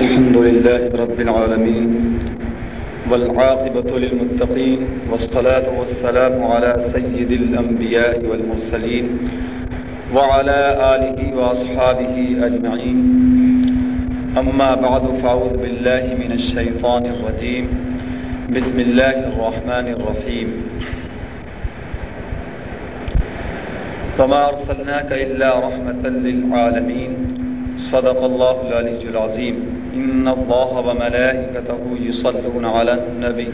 الحمد لله رب العالمين والعاقبة للمتقين والصلاة والسلام على سيد الأنبياء والمرسلين وعلى آله وأصحابه أجمعين. أما بعد، فأعوذ بالله من الشيطان الرجيم. بسم الله الرحمن الرحيم. فما أرسلناك إلا رحمة للعالمين. صدق الله العلي العظيم. إن الله وملائكته يصلون على النبي.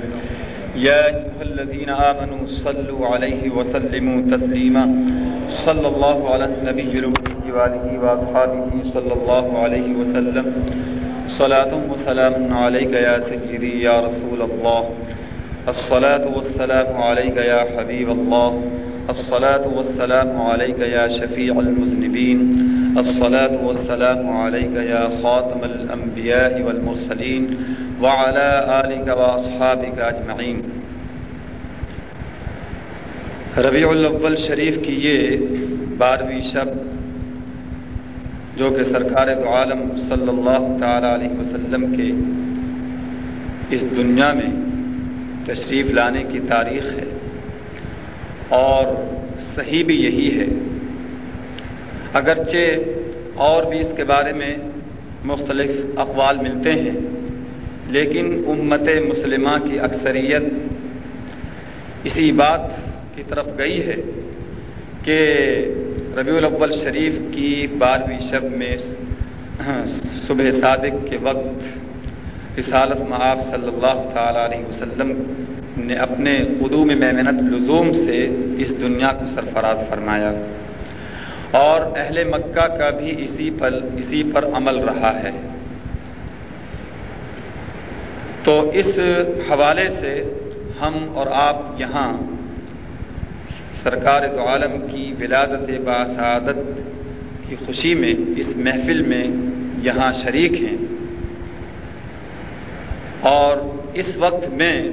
يا أيها الذين آمنوا صلوا عليه وسلموا تسليما. صلى الله على النبي الأمي وآله وأصحابه صلى الله عليه وسلم. صلاة وسلام عليك يا سيدي يا رسول الله. الصلاة والسلام عليك يا حبيب الله. الصلاة والسلام عليك يا شفيع المذنبين. الصلاة والسلام عليك يا خاتم الأنبياء والمرسلين وعلى آلك وأصحابك أجمعين. ربیع الاول شریف کی یہ بارہویں شب جو کہ سرکار دو عالم صلی اللہ تعالی علیہ وسلم کے اس دنیا میں تشریف لانے کی تاریخ ہے اور صحیح بھی یہی ہے اگرچہ اور بھی اس کے بارے میں مختلف اقوال ملتے ہیں، لیکن امت مسلمہ کی اکثریت اسی بات کی طرف گئی ہے کہ ربیع الاول شریف کی بارہویں شب میں صبح صادق کے وقت رسالت معاف صلی اللہ تعالی علیہ وسلم نے اپنے قدوم میمنت لزوم سے اس دنیا کو سرفراز فرمایا۔ اور اہل مکہ کا بھی اسی پر اسی پر عمل رہا ہے۔ تو اس حوالے سے ہم اور آپ یہاں سرکار تو عالم کی ولادت باسعادت کی خوشی میں، اس محفل میں یہاں شریک ہیں۔ اور اس وقت میں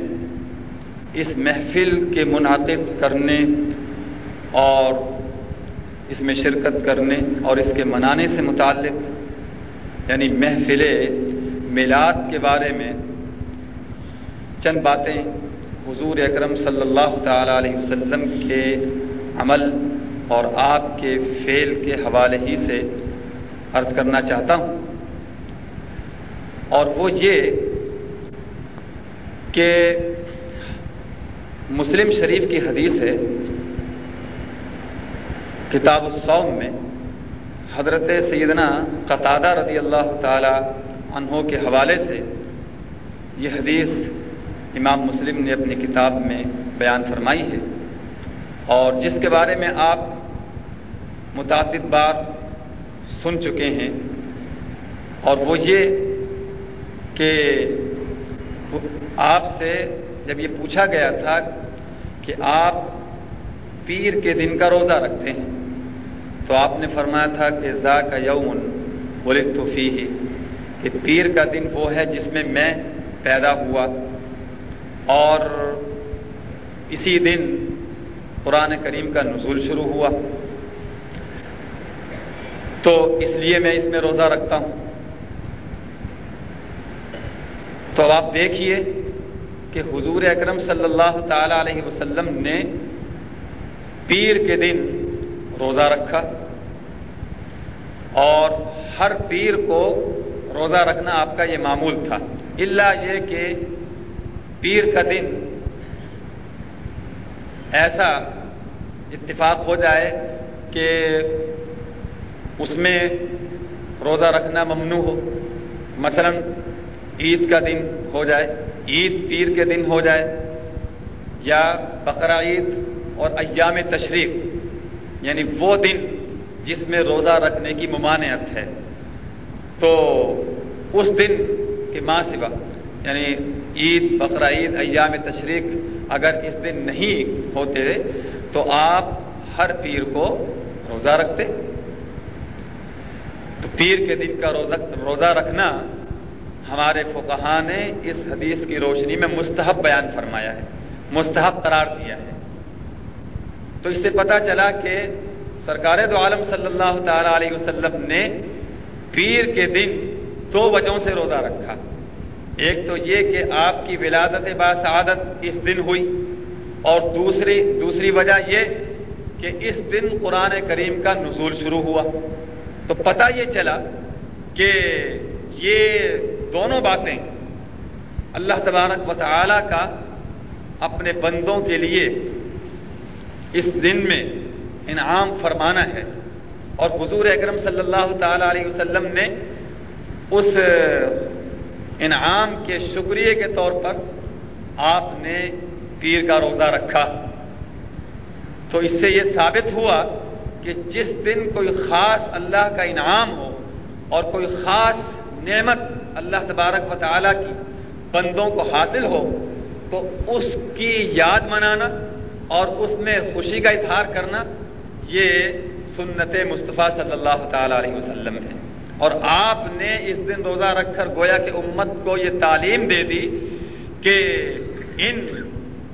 اس محفل کے منعقد کرنے اور اس میں شرکت کرنے اور اس کے منانے سے متعلق یعنی محفل میلاد کے بارے میں چند باتیں حضور اکرم صلی اللہ تعالی علیہ وسلم کے عمل اور آپ کے فعل کے حوالے ہی سے عرض کرنا چاہتا ہوں۔ اور وہ یہ کہ مسلم شریف کی حدیث ہے کتاب الصوم میں حضرت سیدنا قطادہ رضی اللہ تعالی عنہ کے حوالے سے یہ حدیث امام مسلم نے اپنی کتاب میں بیان فرمائی ہے۔ اور جس کے بارے میں آپ متعدد بار سن چکے ہیں، اور وہ یہ کہ آپ سے جب یہ پوچھا گیا تھا کہ آپ پیر کے دن کا روزہ رکھتے ہیں تو آپ نے فرمایا تھا کہ ذا کا یومن بولے تو فی کہ پیر کا دن وہ ہے جس میں میں پیدا ہوا۔ اور اسی دن قرآن کریم کا نزول شروع ہوا۔ تو اس لیے میں اس میں روزہ رکھتا ہوں۔ تو آپ دیکھیے کہ حضور اکرم صلی اللہ تعالی علیہ وسلم نے پیر کے دن روزہ رکھا اور ہر پیر کو روزہ رکھنا آپ کا یہ معمول تھا۔ اللہ یہ کہ پیر کا دن ایسا اتفاق ہو جائے کہ اس میں روزہ رکھنا ممنوع ہو۔ مثلا عید کا دن ہو جائے، عید پیر کے دن ہو جائے یا بقرہ عید اور ایام تشریف یعنی وہ دن جس میں روزہ رکھنے کی ممانعت ہے۔ تو اس دن کے ماں سوا یعنی عید، بقرہ عید، ایام تشریق اگر اس دن نہیں ہوتے تو آپ ہر پیر کو روزہ رکھتے۔ تو پیر کے دن کا روزہ روزہ رکھنا ہمارے فقہا نے اس حدیث کی روشنی میں مستحب بیان فرمایا ہے، مستحب قرار دیا ہے۔ تو اس سے پتہ چلا کہ سرکار دو عالم صلی اللہ تعالی علیہ وسلم نے پیر کے دن دو وجہوں سے روزہ رکھا۔ ایک تو یہ کہ آپ کی ولادت باسعادت اس دن ہوئی اور دوسری دوسری وجہ یہ کہ اس دن قرآن کریم کا نزول شروع ہوا۔ تو پتہ یہ چلا کہ یہ دونوں باتیں اللہ تبارک و تعالی کا اپنے بندوں کے لیے اس دن میں انعام فرمانا ہے۔ اور حضور اکرم صلی اللہ تعالی علیہ وسلم نے اس انعام کے شکریہ کے طور پر آپ نے پیر کا روزہ رکھا۔ تو اس سے یہ ثابت ہوا کہ جس دن کوئی خاص اللہ کا انعام ہو اور کوئی خاص نعمت اللہ تبارک و تعالیٰ کی بندوں کو حاصل ہو، تو اس کی یاد منانا اور اس میں خوشی کا اظہار کرنا یہ سنت مصطفیٰ صلی اللہ تعالی علیہ وسلم ہے۔ اور آپ نے اس دن روزہ رکھ کر گویا کہ امت کو یہ تعلیم دے دی کہ ان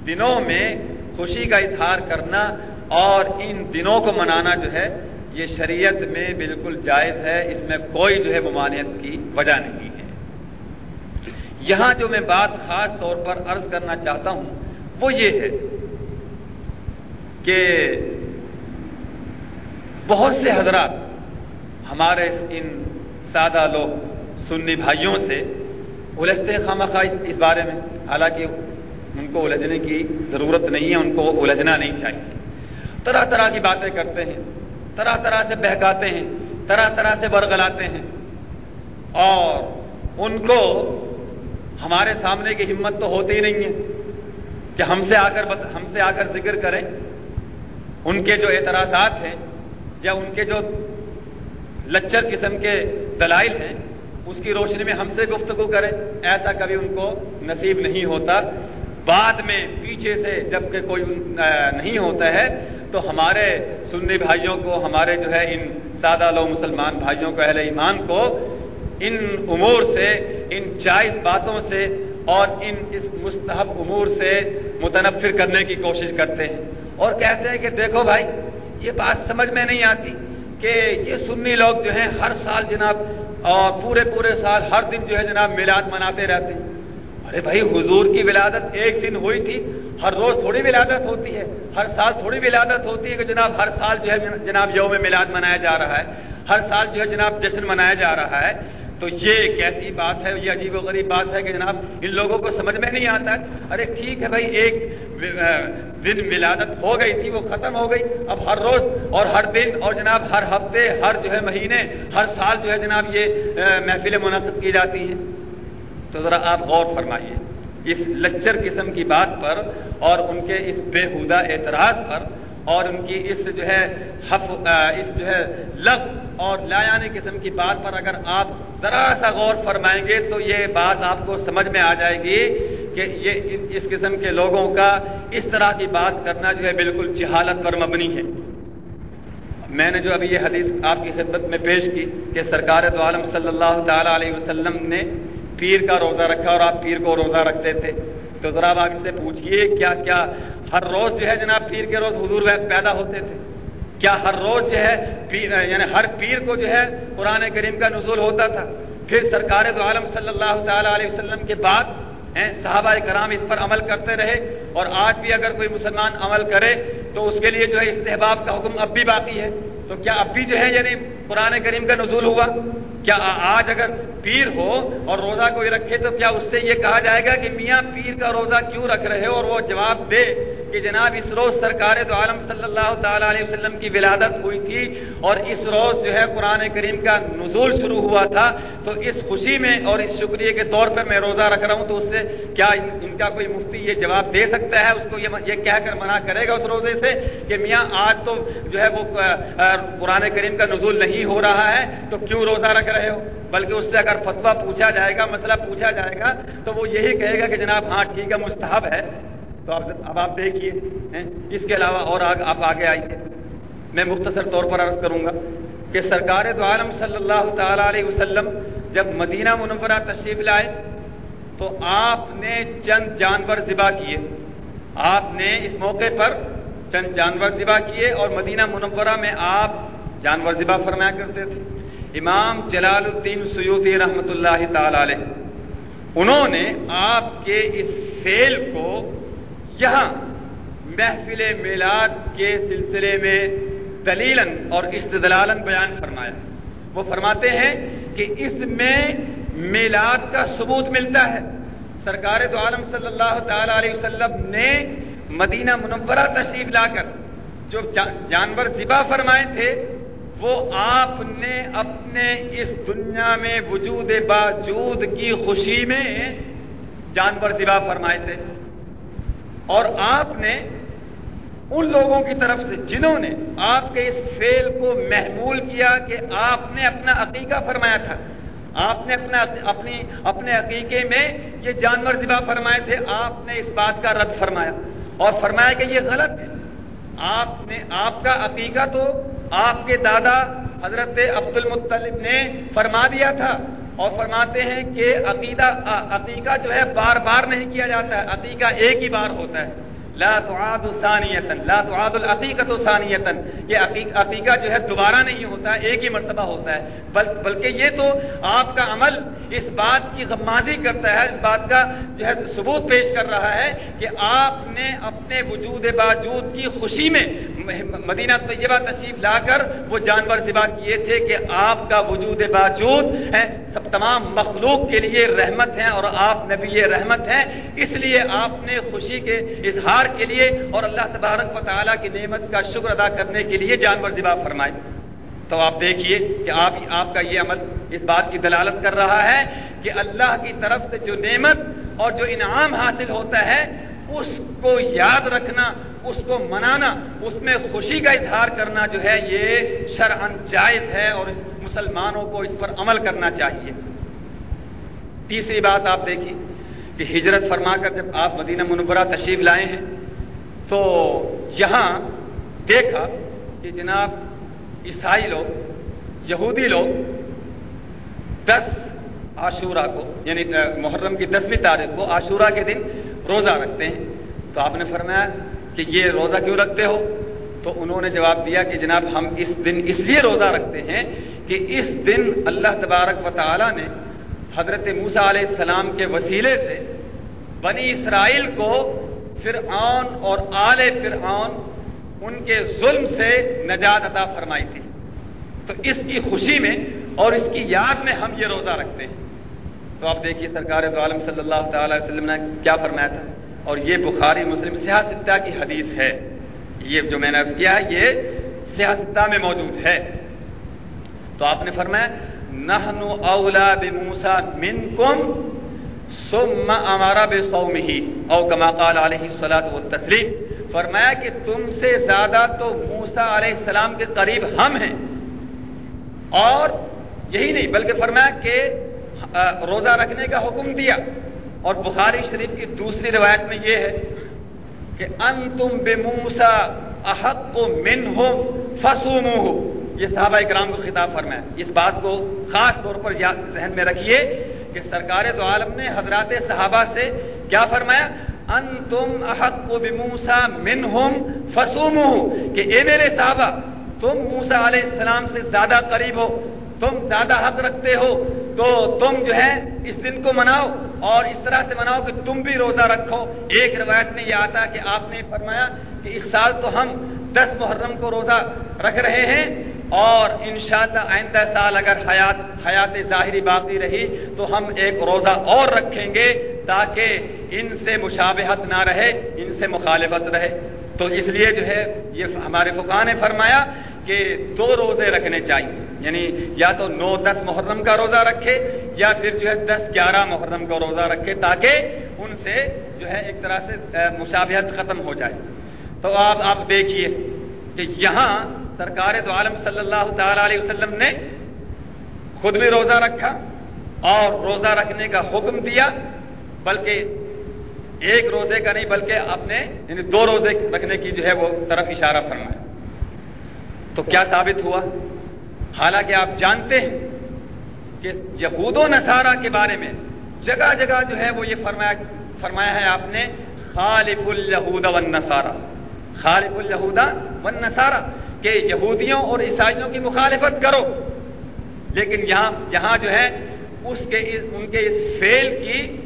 دنوں میں خوشی کا اظہار کرنا اور ان دنوں کو منانا جو ہے، یہ شریعت میں بالکل جائز ہے۔ اس میں کوئی جو ہے ممانعت کی وجہ نہیں ہے۔ یہاں جو میں بات خاص طور پر عرض کرنا چاہتا ہوں، وہ یہ ہے کہ بہت سے حضرات ہمارے ان سادہ لوگ سنی بھائیوں سے الجھتے خامہ خواہ اس بارے میں، حالانکہ ان کو الجھنے کی ضرورت نہیں ہے، ان کو الجھنا نہیں چاہیے۔ طرح طرح کی باتیں کرتے ہیں، طرح طرح سے بہکاتے ہیں، طرح طرح سے برگلاتے ہیں۔ اور ان کو ہمارے سامنے کی ہمت تو ہوتی ہی نہیں ہے کہ ہم سے آ کر ہم سے آ کر ذکر کریں۔ ان کے جو اعتراضات ہیں یا ان کے جو لچر قسم کے دلائل ہیں، اس کی روشنی میں ہم سے گفتگو کریں، ایسا کبھی ان کو نصیب نہیں ہوتا۔ بعد میں پیچھے سے جبکہ کوئی نہیں ہوتا ہے، تو ہمارے سنی بھائیوں کو، ہمارے جو ہے ان سادہ لو مسلمان بھائیوں کو، اہل ایمان کو ان امور سے، ان جائز باتوں سے اور ان اس مستحب امور سے متنفر کرنے کی کوشش کرتے ہیں۔ اور کہتے ہیں کہ دیکھو بھائی، یہ بات سمجھ میں نہیں آتی کہ یہ سنی لوگ جو ہیں، ہر سال جناب اور پورے پورے سال ہر دن جو ہے جناب میلاد مناتے رہتے ہیں۔ ارے بھائی، حضور کی ولادت ایک دن ہوئی تھی، ہر روز تھوڑی ولادت ہوتی ہے۔ ہر سال تھوڑی ولادت ہوتی ہے کہ جناب ہر سال جو ہے جناب یوم میلاد منایا جا رہا ہے۔ ہر سال جو ہے جناب جشن منایا جا رہا ہے۔ تو یہ کیسی بات ہے، یہ عجیب و غریب بات ہے کہ جناب، ان لوگوں کو سمجھ میں نہیں آتا ہے۔ ارے ٹھیک ہے بھائی، ایک دن ولادت ہو گئی تھی، وہ ختم ہو گئی۔ اب ہر روز اور ہر دن اور جناب ہر ہفتے، ہر جو ہے مہینے، ہر سال جو ہے جناب یہ محفلیں منعقد کی جاتی ہیں۔ تو ذرا آپ غور فرمائیے، اس لچر قسم کی بات پر اور ان کے اس بےحودہ اعتراض پر اور ان کی اس جو ہے حف اس جو ہے لفظ اور لایانی قسم کی بات پر اگر آپ ذرا سا غور فرمائیں گے تو یہ بات آپ کو سمجھ میں آ جائے گی کہ یہ اس قسم کے لوگوں کا اس طرح کی بات کرنا جو ہے بالکل جہالت پر مبنی ہے۔ میں نے جو ابھی یہ حدیث آپ کی خدمت میں پیش کی کہ سرکار دو عالم صلی اللہ تعالی علیہ وسلم نے پیر کا روزہ رکھا اور آپ پیر کو روزہ رکھتے تھے۔ تو ذرا آپ سے پوچھئے، کیا کیا ہر روز جو ہے جناب پیر کے روز حضور پیدا ہوتے تھے؟ کیا ہر روز جو ہے پیر یعنی ہر پیر کو جو ہے قرآن کریم کا نزول ہوتا تھا؟ پھر سرکار دو عالم صلی اللہ تعالی علیہ وسلم کے بعد صحابہ کرام اس پر عمل کرتے رہے اور آج بھی اگر کوئی مسلمان عمل کرے تو اس کے لیے جو ہے استحباب کا حکم اب بھی باقی ہے۔ تو کیا اب بھی جو ہے یعنی قرآن کریم کا نزول ہوا؟ کیا آج اگر پیر ہو اور روزہ کوئی رکھے تو کیا اس سے یہ کہا جائے گا کہ میاں پیر کا روزہ کیوں رکھ رہے اور وہ جواب دے کہ جناب اس روز سرکار تو عالم صلی اللہ تعالی علیہ وسلم کی ولادت ہوئی تھی اور اس روز جو ہے قرآن کریم کا نزول شروع ہوا تھا، تو اس خوشی میں اور اس شکریہ کے طور پر میں روزہ رکھ رہا ہوں، تو اس سے کیا ان کا کوئی مفتی یہ جواب دے سکتا ہے؟ اس کو یہ کہہ کر منع کرے گا اس روزے سے کہ میاں، آج تو جو ہے وہ قرآن کریم کا نزول نہیں ہو رہا ہے، تو کیوں روزہ رکھ رہے ہو؟ بلکہ اس سے اگر فتویٰ پوچھا جائے گا مسئلہ پوچھا جائے گا، تو وہ یہی کہے گا کہ جناب ہاں ٹھیک ہے، مستحب ہے۔ تو اب آپ دیکھیے اس کے علاوہ اور آپ آگے آئیے۔ میں مختصر طور پر عرض کروں گا کہ سرکار تو عالم صلی اللہ تعالی علیہ وسلم جب مدینہ منورہ تشریف لائے تو آپ نے چند جانور ذبح کیے۔ آپ نے اس موقع پر چند جانور ذبح کیے اور مدینہ منورہ میں آپ جانور ذبح فرمایا کرتے تھے۔ امام جلال الدین سیوتی رحمۃ اللہ تعالی علیہ، انہوں نے آپ کے اس فیل کو یہاں محفل میلاد کے سلسلے میں دلیلن اور استدلالن بیان فرمایا۔ وہ فرماتے ہیں کہ اس میں میلاد کا ثبوت ملتا ہے۔ سرکار دو عالم صلی اللہ تعالی علیہ وسلم نے مدینہ منورہ تشریف لا کر جو جانور ذبح فرمائے تھے، وہ آپ نے اپنے اس دنیا میں وجود باجود کی خوشی میں جانور ذبح فرمائے تھے۔ اور آپ نے ان لوگوں کی طرف سے جنہوں نے آپ کے اس فیل کو محمول کیا کہ آپ نے اپنا عقیقہ فرمایا تھا۔ آپ نے اپنا اپنی اپنے عقیقے میں یہ جانور ذبح فرمائے تھے، آپ نے اس بات کا رد فرمایا۔ اور فرمایا کہ یہ غلط ہے۔ آپ نے آپ کا عقیقہ تو آپ کے دادا حضرت عبد المطلب نے فرما دیا تھا۔ اور فرماتے ہیں کہ عقیدہ عقیقہ جو ہے بار بار نہیں کیا جاتا ہے، عقیقہ ایک ہی بار ہوتا ہے۔ لا تعاد ثانیتن لا تعاد العقیقت ثانیتن یہ عقیقہ جو ہے دوبارہ نہیں ہوتا ہے ایک ہی مرتبہ ہوتا ہے۔ بلکہ یہ تو آپ کا عمل اس بات کی غمازی کرتا ہے، اس بات کا جو ہے ثبوت پیش کر رہا ہے کہ آپ نے اپنے وجود باجود کی خوشی میں مدینہ طیبہ تشریف لا کر وہ جانور ذبح کیے تھے کہ آپ کا وجود باجود ہے سب تمام مخلوق کے لیے رحمت ہیں اور آپ نبی رحمت ہیں۔ اس لیے آپ نے خوشی کے اظہار اللہ کے لیے اور اللہ تبارک و تعالیٰ کی نعمت کا شکر ادا کرنے کے لیے جانور ذبح فرمائے۔ تو آپ دیکھیے کہ آپ آپ کا یہ عمل اس بات کی دلالت کر رہا ہے کہ اللہ کی طرف سے جو نعمت اور جو انعام حاصل ہوتا ہے، اس کو یاد رکھنا، اس کو منانا، اس میں خوشی کا اظہار کرنا جو ہے، یہ شرعن جائز ہے اور مسلمانوں کو اس پر عمل کرنا چاہیے۔ تیسری بات آپ دیکھیے۔ کہ ہجرت فرما کر جب آپ مدینہ منورہ تشریف لائے ہیں، تو یہاں دیکھا کہ جناب عیسائی لوگ، یہودی لوگ دس عاشورہ کو یعنی محرم کی دسویں تاریخ کو عاشورہ کے دن روزہ رکھتے ہیں۔ تو آپ نے فرمایا کہ یہ روزہ کیوں رکھتے ہو؟ تو انہوں نے جواب دیا کہ جناب ہم اس دن اس لیے روزہ رکھتے ہیں کہ اس دن اللہ تبارک و تعالی نے حضرت موسا علیہ السلام کے وسیلے سے بنی اسرائیل کو فرعون اور آل فرعون ان کے ظلم سے نجات عطا فرمائی تھی۔ تو اس کی خوشی میں اور اس کی یاد میں ہم یہ روزہ رکھتے ہیں۔ تو آپ دیکھیے سرکار عالم صلی اللہ تعالی وسلم نے کیا فرمایا تھا۔ اور یہ بخاری مسلم سیاستہ کی حدیث ہے۔ یہ جو میں نے کیا ہے، یہ سیاستہ میں موجود ہے۔ تو آپ نے فرمایا نہن اولا بموسا من کم سم امارا او کما قال علیہ السلاۃ و فرمایا کہ تم سے زیادہ تو موسا علیہ السلام کے قریب ہم ہیں۔ اور یہی نہیں، بلکہ فرمایا کہ روزہ رکھنے کا حکم دیا۔ اور بخاری شریف کی دوسری روایت میں یہ ہے کہ ان تم بے احق من ہو یہ صحابہ اکرام کو خطاب فرمایا۔ اس بات کو خاص طور پر ذہن میں رکھیے کہ سرکار تو عالم نے حضرات صحابہ سے کیا فرمایا؟ ان تم احق بموسا من ہوم کہ اے میرے صحابہ، تم موسا علیہ السلام سے زیادہ قریب ہو، تم زیادہ حق رکھتے ہو، تو تم جو ہے اس دن کو مناؤ۔ اور اس طرح سے مناؤ کہ تم بھی روزہ رکھو۔ ایک روایت میں یہ آتا کہ آپ نے فرمایا کہ اس سال تو ہم دس محرم کو روزہ رکھ رہے ہیں اور انشاءاللہ آئندہ سال اگر حیات حیات ظاہری باقی رہی تو ہم ایک روزہ اور رکھیں گے تاکہ ان سے مشابہت نہ رہے، ان سے مخالفت رہے۔ تو اس لیے جو ہے، یہ ہمارے فقہ نے فرمایا کہ دو روزے رکھنے چاہیے۔ یعنی یا تو نو دس محرم کا روزہ رکھے یا پھر جو ہے دس گیارہ محرم کا روزہ رکھے تاکہ ان سے جو ہے ایک طرح سے مشابہت ختم ہو جائے۔ تو آپ آپ دیکھیے کہ یہاں سرکار تو عالم صلی اللہ تعالی علیہ وسلم نے خود بھی روزہ رکھا اور روزہ رکھنے کا حکم دیا، بلکہ ایک روزے کا نہیں، بلکہ اپنے یعنی دو روزے رکھنے کی جو ہے وہ طرف اشارہ فرمایا۔ تو کیا ثابت ہوا؟ حالانکہ آپ جانتے ہیں کہ یہود و نصارہ کے بارے میں جگہ جگہ جو ہے وہ یہ فرمایا فرمایا ہے آپ نے، خالف الہود و نصارہ۔ خالف الہودا و نصارہ کہ یہودیوں اور عیسائیوں کی مخالفت کرو۔ لیکن یہاں یہاں جو ہے اس کے ان کے اس فیل کی،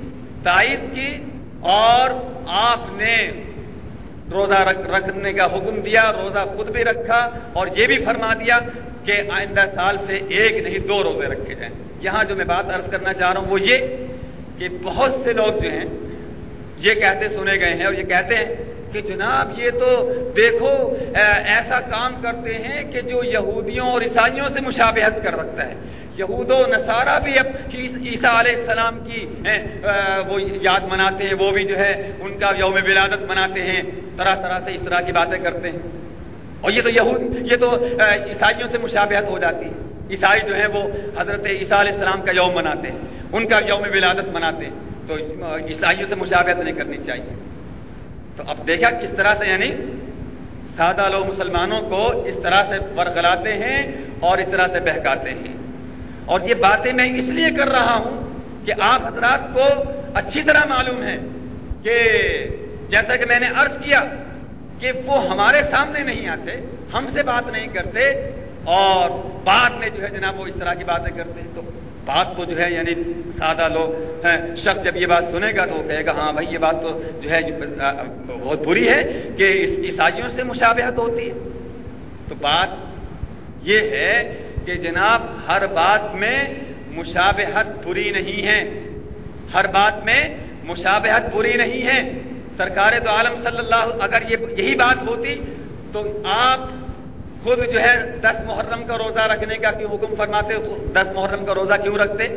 تائید کی اور آپ نے روزہ رکھنے کا حکم دیا، روزہ خود بھی رکھا اور یہ بھی فرما دیا کہ آئندہ سال سے ایک نہیں، دو روزے رکھے جائیں۔ یہاں جو میں بات عرض کرنا چاہ رہا ہوں وہ یہ کہ بہت سے لوگ جو ہیں، یہ کہتے سنے گئے ہیں اور یہ کہتے ہیں کہ جناب یہ تو دیکھو ایسا کام کرتے ہیں کہ جو یہودیوں اور عیسائیوں سے مشابہت کر رکھتا ہے۔ یہود و نصارہ بھی اب عیسیٰ علیہ السلام کی وہ یاد مناتے ہیں، وہ بھی جو ہے ان کا یوم ولادت مناتے ہیں۔ طرح طرح سے اس طرح کی باتیں کرتے ہیں۔ اور یہ تو یہود، یہ تو عیسائیوں سے مشابہت ہو جاتی ہے۔ عیسائی جو ہے وہ حضرت عیسیٰ علیہ السلام کا یوم مناتے ہیں، ان کا یوم ولادت مناتے ہیں۔ تو عیسائیوں سے مشابہت نہیں کرنی چاہیے۔ تو اب دیکھا کس طرح سے یعنی سادہ لوگ مسلمانوں کو اس طرح سے ورگلاتے ہیں اور اس طرح سے بہکاتے ہیں۔ اور یہ باتیں میں اس لیے کر رہا ہوں کہ آپ حضرات کو اچھی طرح معلوم ہے کہ جیسا کہ میں نے عرض کیا کہ وہ ہمارے سامنے نہیں آتے، ہم سے بات نہیں کرتے اور بعد میں جو ہے جناب وہ اس طرح کی باتیں کرتے ہیں۔ تو بات تو جو ہے یعنی سادہ لوگ ہیں، شخص جب یہ بات سنے گا تو وہ کہے گا ہاں بھائی، یہ بات تو جو ہے، بہت بری ہے کہ عیسائیوں سے مشابہت ہوتی ہے۔ تو بات یہ ہے کہ جناب، ہر بات میں مشابہت بری نہیں ہے۔ ہر بات میں مشابہت بری نہیں ہے۔ سرکار تو عالم صلی اللہ، اگر یہ یہی بات ہوتی تو آپ خود جو ہے دس محرم کا روزہ رکھنے کا کیوں حکم فرماتے دس محرم کا روزہ کیوں رکھتے؟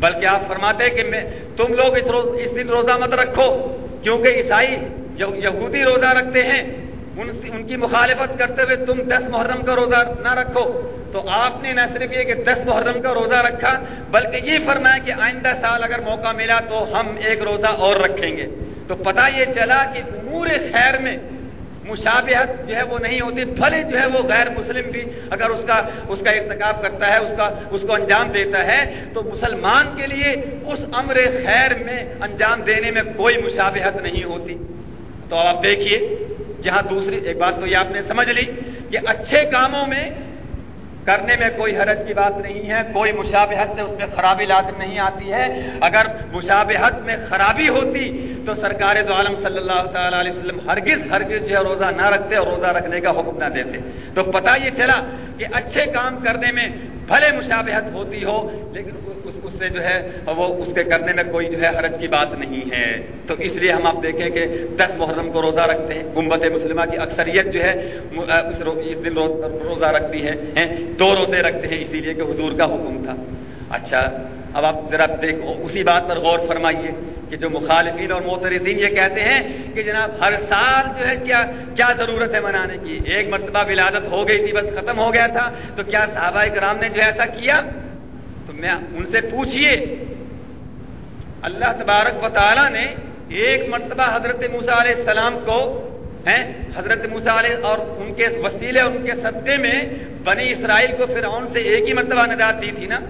بلکہ آپ فرماتے کہ میں تم لوگ اس روز اس دن روزہ مت رکھو، کیونکہ عیسائی یہودی روزہ رکھتے ہیں۔ ان ان کی مخالفت کرتے ہوئے تم دس محرم کا روزہ نہ رکھو۔ تو آپ نے نہ صرف یہ کہ دس محرم کا روزہ رکھا، بلکہ یہ فرمایا کہ آئندہ سال اگر موقع ملا تو ہم ایک روزہ اور رکھیں گے۔ تو پتہ یہ چلا کہ امور خیر میں مشابہت جو ہے وہ نہیں ہوتی بھلے جو ہے وہ غیر مسلم بھی اگر اس کا اس کا ارتکاب کرتا ہے، اس کا، اس کو انجام دیتا ہے، تو مسلمان کے لیے اس امر خیر میں انجام دینے میں کوئی مشابہت نہیں ہوتی۔ تو آپ دیکھیے، جہاں دوسری، ایک بات تو یہ آپ نے سمجھ لی کہ اچھے کاموں میں کرنے میں کوئی حرج کی بات نہیں ہے، کوئی مشابہت سے اس میں خرابی لازم نہیں آتی ہے۔ اگر مشابہت میں خرابی ہوتی تو سرکار دو عالم صلی اللہ تعالی علیہ وسلم ہرگز ہرگز جو ہے روزہ نہ رکھتے اور روزہ رکھنے کا حکم نہ دیتے۔ تو پتہ یہ چلا کہ اچھے کام کرنے میں بھلے مشابہت ہوتی ہو لیکن اس, اس سے جو ہے وہ اس کے کرنے میں کوئی جو ہے حرج کی بات نہیں ہے۔ تو اس لیے ہم آپ دیکھیں کہ دس محرم کو روزہ رکھتے ہیں۔ گمبت مسلمہ کی اکثریت جو ہے اس دن روزہ رکھتی ہے دو روزے رکھتے ہیں اسی لیے کہ حضور کا حکم تھا۔ اچھا اب آپ ذرا دیکھو، اسی بات پر غور فرمائیے کہ جو مخالفین اور محترزین یہ کہتے ہیں کہ جناب ہر سال جو ہے کیا کیا ضرورت ہے منانے کی؟ ایک مرتبہ ولادت ہو گئی تھی، بس ختم ہو گیا تھا، تو کیا صحابہ کرام نے جو ایسا کیا؟ تو میں ان سے پوچھئے، اللہ تبارک و تعالی نے ایک مرتبہ حضرت موسا علیہ السلام کو، ہیں، حضرت موسا علیہ اور ان کے وسیلے، ان کے صدقے میں بنی اسرائیل کو فرعون سے ایک ہی مرتبہ نجات دی تھی نا؟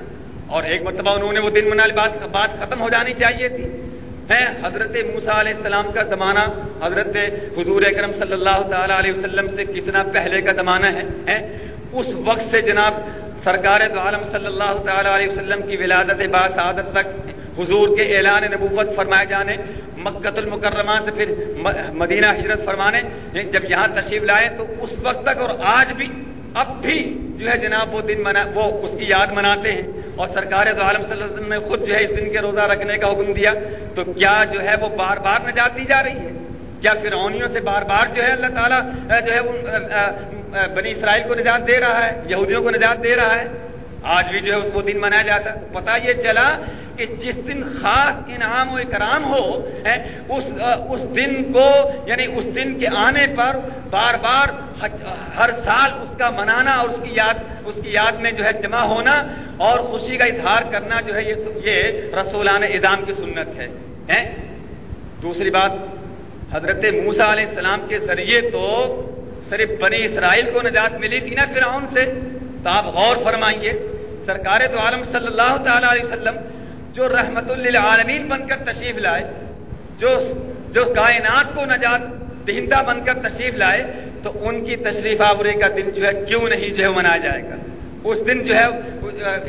اور ایک مرتبہ انہوں نے وہ دن منا بات بات ختم ہو جانی چاہیے تھی۔ ہے حضرت موسا علیہ السلام کا زمانہ، حضرت حضور اکرم صلی اللہ تعالی علیہ وسلم سے کتنا پہلے کا زمانہ ہے اس وقت سے جناب سرکار تو عالم صلی اللہ تعالی علیہ وسلم کی ولادت باسعادت تک حضور کے اعلان نبوت فرمائے جانے مکت المکرمہ سے پھر مدینہ ہجرت فرمانے یعنی جب یہاں تشریف لائے تو اس وقت تک اور آج بھی، اب بھی جو ہے جناب وہ دن منا وہ اس کی یاد مناتے ہیں۔ اور سرکار تو عالم صلی اللہ علیہ وسلم نے خود جو ہے اس دن کے روزہ رکھنے کا حکم دیا۔ تو کیا جو ہے وہ بار بار نجات دی جا رہی ہے؟ کیا فرعونیوں سے بار بار جو ہے اللہ تعالیٰ، جو ہے بنی اسرائیل کو نجات دے رہا ہے؟ یہودیوں کو نجات دے رہا ہے؟ آج بھی جو ہے اس کو دن منایا جاتا ہے۔ پتا یہ چلا کہ جس دن خاص انعام و اکرام ہو اس اس دن کو یعنی اس دن کے آنے پر بار بار ہر سال اس کا منانا اور اس کی یاد، اس کی یاد میں جو ہے جمع ہونا اور خوشی کا اظہار کرنا جو ہے یہ یہ رسولان اعظام کی سنت ہے۔ دوسری بات، حضرت موسا علیہ السلام کے ذریعے تو صرف بنی اسرائیل کو نجات ملی تھی نا فرعون سے؟ تو آپ غور فرمائیے۔ سرکار تو عالم صلی اللہ تعالی علیہ وسلم جو رحمت للعالمین بن کر تشریف لائے، جو جو کائنات کو نجات دہندہ بن کر تشریف لائے، تو ان کی تشریف آوری کا دن جو ہے کیوں نہیں جو ہے منایا جائے گا؟ اس دن جو ہے،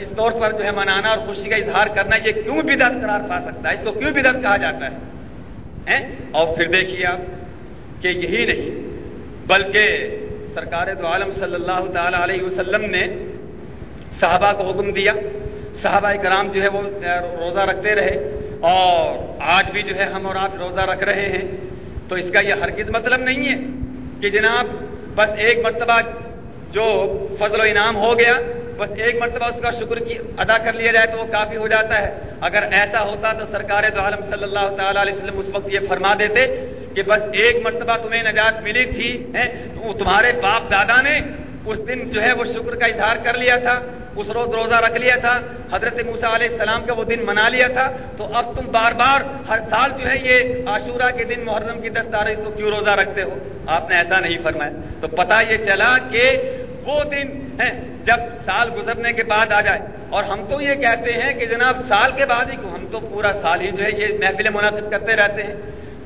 اس طور پر جو ہے منانا اور خوشی کا اظہار کرنا، یہ کیوں بدعت قرار پا سکتا ہے؟ اس کو کیوں بدعت کہا جاتا ہے؟ اور پھر دیکھیے آپ کہ یہی نہیں، بلکہ سرکار دو عالم صلی اللہ تعالی علیہ وسلم نے صحابہ کو حکم دیا۔ صحابہ کرام جو ہے وہ روزہ رکھتے رہے۔ اور آج بھی جو ہے ہم اور آپ روزہ رکھ رہے ہیں۔ تو اس کا یہ ہرگز مطلب نہیں ہے کہ جناب بس ایک مرتبہ جو فضل و انعام ہو گیا، بس ایک مرتبہ اس کا شکر کی ادا کر لیا جائے تو وہ کافی ہو جاتا ہے۔ اگر ایسا ہوتا تو سرکار دو عالم صلی اللہ تعالی علیہ وسلم اس وقت یہ فرما دیتے کہ بس ایک مرتبہ تمہیں نجات ملی تھی تمہارے باپ دادا نے اس دن جو ہے وہ شکر کا اظہار کر لیا تھا۔ اس روز روزہ رکھ لیا تھا، حضرت موسا علیہ السلام کا وہ دن منا لیا تھا۔ تو اب تم بار بار، ہر سال جو ہے یہ عاشورہ کے دن، محرم کی دس تاریخ کو کیوں روزہ رکھتے ہو؟ آپ نے ایسا نہیں فرمایا۔ تو پتا یہ چلا کہ وہ دن ہے، جب سال گزرنے کے بعد آ جائے۔ اور ہم تو یہ کہتے ہیں کہ جناب سال کے بعد ہی ہم تو پورا سال ہی جو ہے یہ محفل منعقد کرتے رہتے ہیں۔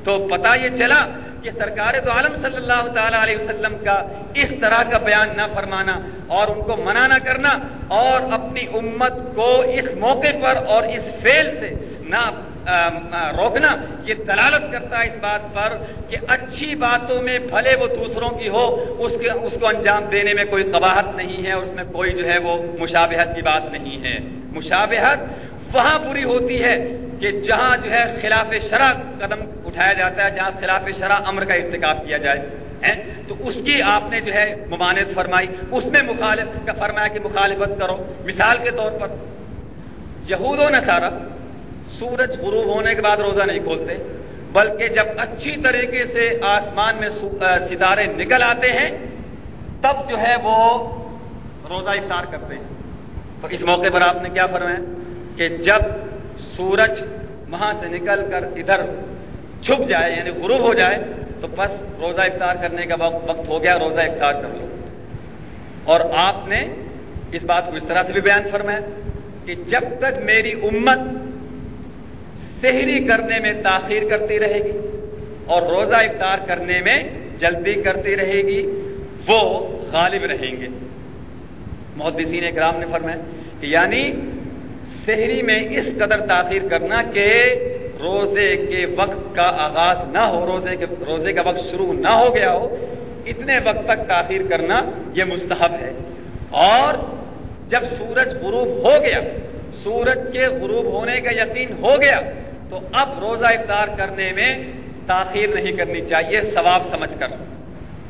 تو پتا یہ چلا کہ سرکار تو عالم صلی اللہ تعالی علیہ وسلم کا اس طرح کا بیان نہ فرمانا اور ان کو منع نہ کرنا اور اپنی امت کو اس موقع پر اور اس فیل سے نہ روکنا یہ دلالت کرتا ہے اس بات پر کہ اچھی باتوں میں بھلے وہ دوسروں کی ہو، اس کے، اس کو انجام دینے میں کوئی قباحت نہیں ہے، اس میں کوئی جو ہے وہ مشابہت کی بات نہیں ہے۔ مشابہت وہاں پوری ہوتی ہے کہ جہاں جو ہے خلاف شرح قدم اٹھایا جاتا ہے جہاں خلاف شرح امر کا ارتکاب کیا جائے۔ تو اس کی آپ نے جو ہے ممانت فرمائی۔ اس میں مخالف کا فرمایا کہ مخالفت کرو۔ مثال کے طور پر یہود و نصارہ سورج غروب ہونے کے بعد روزہ نہیں کھولتے، بلکہ جب اچھی طریقے سے آسمان میں ستارے نکل آتے ہیں، تب جو ہے وہ روزہ افطار کرتے ہیں۔ تو اس موقع پر آپ نے کیا فرمایا کہ جب سورج وہاں سے نکل کر ادھر چھپ جائے یعنی غروب ہو جائے، تو بس روزہ افطار کرنے کا وقت ہو گیا، روزہ افطار کر لو۔ اور آپ نے اس بات کو اس طرح سے بھی بیان فرمایا کہ جب تک میری امت سحری کرنے میں تاخیر کرتی رہے گی اور روزہ افطار کرنے میں جلدی کرتی رہے گی، وہ غالب رہیں گے۔ محدثین اکرام نے فرمایا کہ یعنی سحری میں اس قدر تاخیر کرنا کہ روزے کے وقت کا آغاز نہ ہو، روزے کے روزے کا وقت شروع نہ ہو گیا ہو، اتنے وقت تک تاخیر کرنا یہ مستحب ہے۔ اور جب سورج غروب ہو گیا، سورج کے غروب ہونے کا یقین ہو گیا، تو اب روزہ افطار کرنے میں تاخیر نہیں کرنی چاہیے، ثواب سمجھ کر۔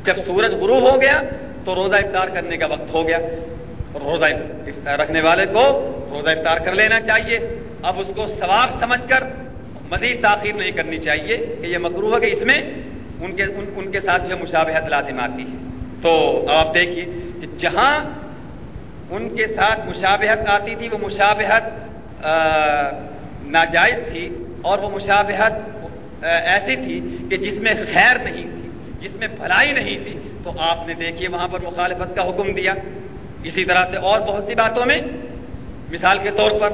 جب سورج غروب ہو گیا، تو روزہ افطار کرنے کا وقت ہو گیا۔ روزہ رکھنے والے کو روزہ افطار کر لینا چاہیے۔ اب اس کو ثواب سمجھ کر مزید تاخیر نہیں کرنی چاہیے کہ یہ مکرو ہے کہ اس میں ان کے ان, ان کے ساتھ جو مشابہت لازم آتی ہے۔ تو اب آپ دیکھیے کہ جہاں ان کے ساتھ مشابہت آتی تھی وہ مشابہت ناجائز تھی اور وہ مشابہت ایسی تھی کہ جس میں خیر نہیں تھی جس میں بھلائی نہیں تھی۔ تو آپ نے دیکھیے وہاں پر مخالفت کا حکم دیا۔ اسی طرح سے اور بہت سی باتوں میں، مثال کے طور پر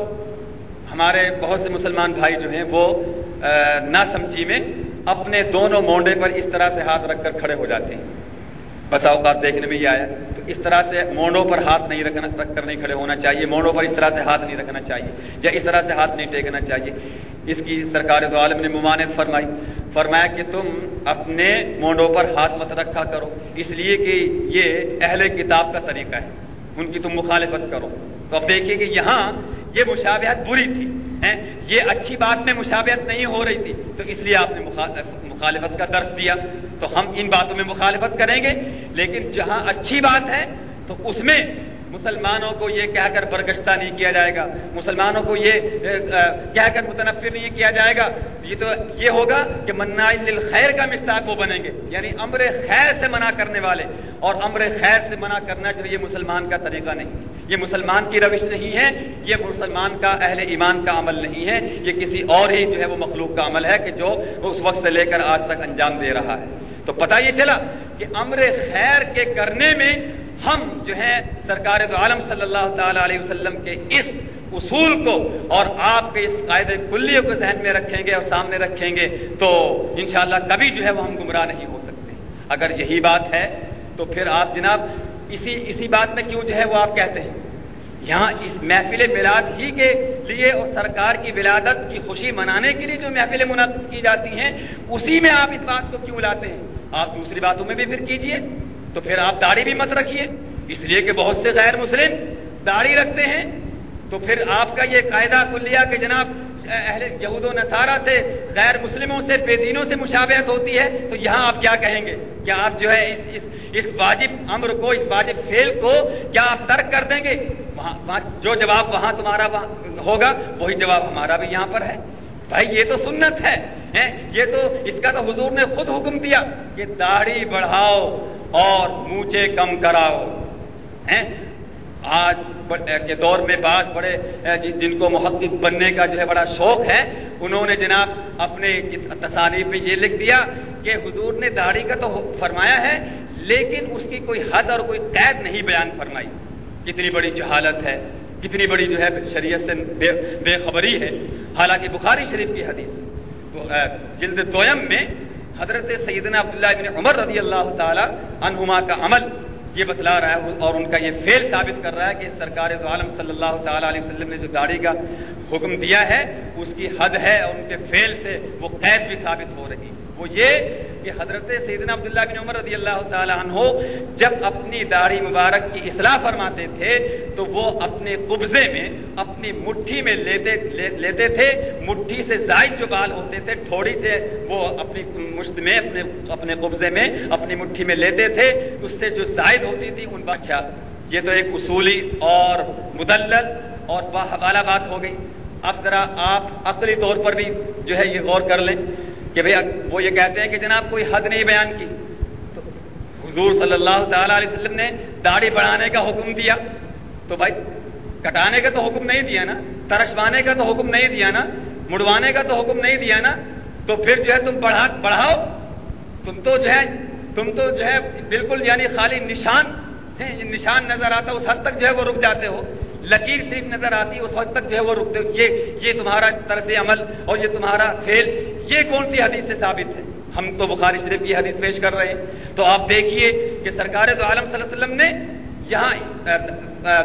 ہمارے بہت سے مسلمان بھائی جو ہیں، وہ نہ سمجھی میں اپنے دونوں مونڈے پر اس طرح سے ہاتھ رکھ کر کھڑے ہو جاتے ہیں۔ بتا اوقات دیکھنے میں یہ آیا، تو اس طرح سے مونڈوں پر ہاتھ نہیں رکھنا، رکھ کر نہیں کھڑے ہونا چاہیے، مونڈوں پر اس طرح سے ہاتھ نہیں رکھنا چاہیے، یا اس طرح سے ہاتھ نہیں ٹیکنا چاہیے۔ اس کی سرکار دو عالم نے ممانت فرمائی، فرمایا کہ تم اپنے مونڈوں پر ہاتھ مت رکھا کرو، اس لیے کہ یہ اہل کتاب کا طریقہ ہے۔ ان کی تم مخالفت کرو۔ تو اب دیکھیے کہ یہاں یہ مشابہت بری تھی یہ اچھی بات میں مشابہت نہیں ہو رہی تھی۔ تو اس لیے آپ نے مخالفت کا درس دیا۔ تو ہم ان باتوں میں مخالفت کریں گے، لیکن جہاں اچھی بات ہے، تو اس میں مسلمانوں کو یہ کہہ کر برگشتہ نہیں کیا جائے گا۔ مسلمانوں کو یہ کہہ کر متنفر نہیں کیا جائے گا۔ یہ تو، یہ ہوگا کہ منا خیر کا مستاق وہ بنیں گے۔ یعنی امر خیر سے منع کرنے والے۔ اور امر خیر سے منع کرنا جو یہ مسلمان کا طریقہ نہیں یہ مسلمان کی روش نہیں ہے۔ یہ مسلمان کا اہل ایمان کا عمل نہیں ہے۔ یہ کسی اور ہی جو ہے وہ مخلوق کا عمل ہے کہ جو اس وقت سے لے کر آج تک انجام دے رہا ہے۔ تو پتہ یہ چلا کہ امر خیر کے کرنے میں ہم جو ہے سرکار عالم صلی اللہ تعالی علیہ وسلم کے اس اصول کو اور آپ کے اس قاعدے کلیے کو ذہن میں رکھیں گے اور سامنے رکھیں گے تو انشاءاللہ کبھی جو ہے وہ ہم گمراہ نہیں ہو سکتے۔ اگر یہی بات ہے تو پھر آپ جناب اسی اسی بات میں کیوں جو ہے وہ آپ کہتے ہیں؟ یہاں اس محفل میلاد ہی کے لیے اور سرکار کی ولادت کی خوشی منانے کے لیے جو محفل منعقد کی جاتی ہیں، اسی میں آپ اس بات کو کیوں لاتے ہیں؟ آپ دوسری باتوں میں بھی پھر کیجیے۔ تو پھر آپ داڑھی بھی مت رکھیے۔ اس لیے کہ بہت سے غیر مسلم داڑھی رکھتے ہیں۔ تو پھر آپ کا یہ قاعدہ کلیہ کہ جناب اہل یہود و نصارہ سے غیر مسلموں سے بے دینوں سے مشابہت ہوتی ہے تو یہاں آپ کیا کہیں گے؟ کیا آپ جو ہے اس اس, اس واجب امر کو اس واجب فیل کو کیا آپ ترک کر دیں گے؟ وہاں جو جواب وہاں تمہارا وہاں ہوگا وہی جواب ہمارا بھی یہاں پر ہے۔ بھائی یہ تو سنت ہے یہ تو اس کا تو حضور نے خود حکم دیا کہ داڑھی بڑھاؤ۔ اور مونچے کم کراؤ۔ آج کے دور میں بعض بڑے جن کو محقق بننے کا جو ہے بڑا شوق ہے، انہوں نے جناب اپنے تصانیف میں یہ لکھ دیا کہ حضور نے داڑھی کا تو فرمایا ہے، لیکن اس کی کوئی حد اور کوئی قید نہیں بیان فرمائی۔ کتنی بڑی جہالت ہے، کتنی بڑی جو ہے شریعت سے بے بے خبری ہے۔ حالانکہ بخاری شریف کی حدیث جلد دویم میں حضرت سیدنا عبداللہ بن عمر رضی اللہ تعالی عنہما کا عمل یہ بتلا رہا ہے اور ان کا یہ فیل ثابت کر رہا ہے کہ سرکار عالم صلی اللہ تعالیٰ علیہ وسلم نے جو داڑھی کا حکم دیا ہے، اس کی حد ہے اور ان کے فیل سے وہ قید بھی ثابت ہو رہی ہے۔ وہ یہ کہ حضرت سیدنا عبداللہ بن عمر رضی اللہ تعالیٰ عنہ جب اپنی داڑھی مبارک کی اصلاح فرماتے تھے تو وہ اپنے قبضے میں، اپنی مٹھی میں لیتے لیتے تھے، مٹھی سے زائد جو بال ہوتے تھے، تھوڑی سے وہ اپنی مشت میں، اپنے اپنے قبضے میں اپنی مٹھی میں لیتے تھے، اس سے جو زائد ہوتی تھی ان بادشاہ یہ تو ایک اصولی اور مدلل اور حوالہ بات ہو گئی۔ اب ذرا آپ عقلی طور پر بھی جو ہے یہ غور کر لیں۔ کہ بھئی وہ یہ کہتے ہیں کہ جناب کوئی حد نہیں بیان کی۔ تو حضور صلی اللہ تعالی علیہ وسلم نے داڑھی بڑھانے کا حکم دیا۔ تو بھائی کٹانے کا تو حکم نہیں دیا نا، ترشوانے کا تو حکم نہیں دیا نا، مڑوانے کا تو حکم نہیں دیا نا، تو پھر جو ہے تم بڑھا، بڑھاؤ۔ تم تو جو ہے، تم تو جو ہے بالکل یعنی خالی نشان نشان نظر آتا، اس حد تک جو ہے وہ رک جاتے ہو۔ لکیر صرف نظر آتی، اس وقت تک جو ہے وہ رکتے یہ یہ تمہارا طرز عمل اور یہ تمہارا فیل یہ کون سی حدیث سے ثابت ہے؟ ہم تو بخاری شریف کی حدیث پیش کر رہے ہیں۔ تو آپ دیکھیے کہ سرکار تو عالم صلی اللہ علیہ وسلم نے یہاں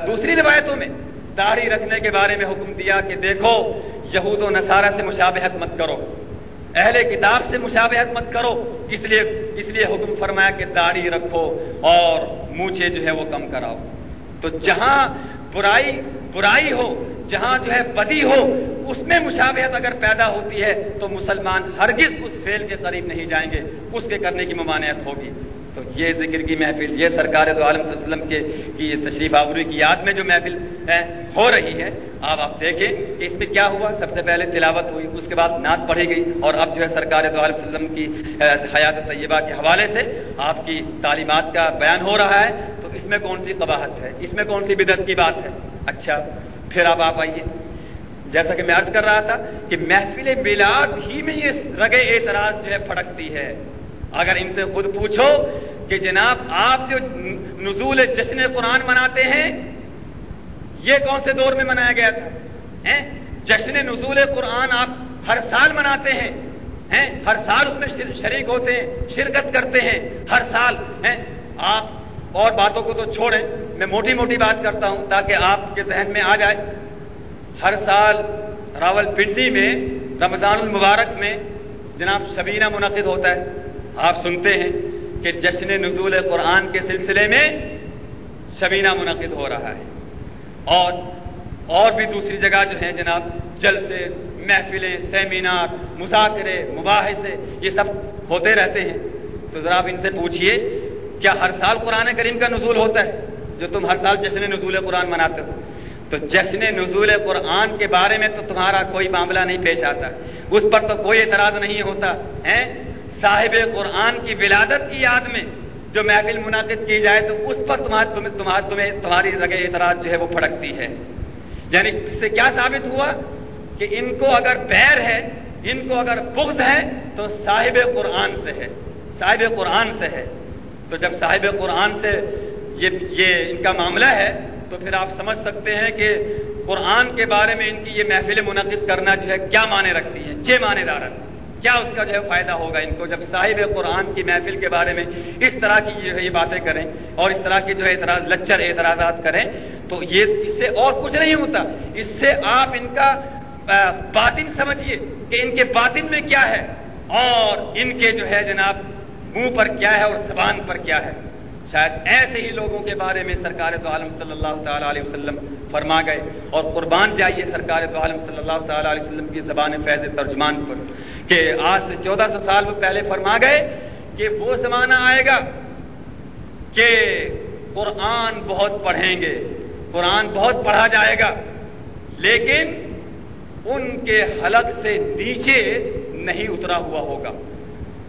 دوسری روایتوں میں داڑھی رکھنے کے بارے میں حکم دیا کہ دیکھو، یہود و نصارہ سے مشابہت مت کرو۔ اہل کتاب سے مشابہت مت کرو۔ اس لیے اس لیے حکم فرمایا کہ داڑھی رکھو اور مونچھے جو ہے وہ کم کراؤ۔ تو جہاں برائی برائی ہو، جہاں جو ہے بدی ہو، اس میں مشابہت اگر پیدا ہوتی ہے تو مسلمان ہرگز اس فیل کے قریب نہیں جائیں گے، اس کے کرنے کی ممانعت ہوگی۔ تو یہ ذکر کی محفل، یہ سرکار دو عالم صلی اللہ علیہ وسلم کے کی تشریف آوری کی یاد میں جو محفل ہو رہی ہے۔ اب آپ دیکھیں کہ اس میں کیا ہوا۔ سب سے پہلے تلاوت ہوئی، اس کے بعد نعت پڑھی گئی اور اب جو ہے سرکار دو عالم وسلم کی حیات طیبہ کے حوالے سے آپ کی تعلیمات کا بیان ہو رہا ہے۔ تو اس میں کون سی قباحت ہے؟ اس میں کون سی بدت کی بات ہے؟ اچھا پھر اب آپ آئیے۔ جیسا کہ میں عرض کر رہا تھا کہ محفل میلاد ہی میں یہ رگے اعتراض جو ہے پھڑکتی ہے۔ اگر ان سے خود پوچھو کہ جناب آپ جو نزول جشن قرآن مناتے ہیں، یہ کون سے دور میں منایا گیا تھا؟ جشن نزول قرآن آپ ہر سال مناتے ہیں ہر سال اس میں شریک ہوتے ہیں، شرکت کرتے ہیں، ہر سال آپ اور باتوں کو تو چھوڑیں، میں موٹی موٹی بات کرتا ہوں تاکہ آپ کے ذہن میں آ جائے۔ ہر سال راول پنڈی میں، رمضان المبارک میں جناب شبینہ منعقد ہوتا ہے۔ آپ سنتے ہیں کہ جشن نزول قرآن کے سلسلے میں شبینہ منعقد ہو رہا ہے۔ اور اور بھی دوسری جگہ جو ہیں جناب، جلسے، محفلیں، سیمینار، مذاکرے، مباحثے، یہ سب ہوتے رہتے ہیں۔ تو ذرا آپ ان سے پوچھئے، کیا ہر سال قرآن کریم کا نزول ہوتا ہے؟ جو تم ہر سال جشن نزول قرآن مناتے ہو۔ تو جشن نزول قرآن کے بارے میں تو تمہارا کوئی معاملہ نہیں پیش آتا۔ اس پر تو کوئی اعتراض نہیں ہوتا ہے صاحب قرآن کی ولادت کی یاد میں جو محفل منعقد کی جائے تو اس پر تمہیں تمہاری جگہ اعتراض جو ہے وہ پھڑکتی ہے۔ یعنی اس سے کیا ثابت ہوا کہ ان کو اگر پیر ہے، ان کو اگر بغض ہے تو صاحب قرآن سے ہے۔ صاحب قرآن سے ہے۔ تو جب صاحب قرآن سے یہ یہ ان کا معاملہ ہے تو پھر آپ سمجھ سکتے ہیں کہ قرآن کے بارے میں ان کی یہ محفل منعقد کرنا جو ہے کیا معنی رکھتی ہے؟ چھ معنی دار کیا اس کا جو ہے فائدہ ہوگا ان کو؟ جب صاحب قرآن کی محفل کے بارے میں اس طرح کی جو ہے یہ باتیں کریں اور اس طرح کے جو ہے اعتراض لچر اعتراضات کریں، تو یہ اس سے اور کچھ نہیں ہوتا۔ اس سے آپ ان کا باطن سمجھیے کہ ان کے باطن میں کیا ہے اور ان کے جو ہے جناب منہ پر کیا ہے اور زبان پر کیا ہے۔ شاید ایسے ہی لوگوں کے بارے میں سرکار تو عالم صلی اللہ تعالیٰ علیہ وسلم فرما گئے اور قربان جائیے سرکار تو عالم صلی اللہ تعالیٰ علیہ وسلم کی زبان فیض ترجمان پر، کہ آج سے چودہ سو سال پہلے فرما گئے کہ وہ زمانہ آئے گا کہ قرآن بہت پڑھیں گے، قرآن بہت پڑھا جائے گا، لیکن ان کے حلق سے نیچے نہیں اترا ہوا ہوگا۔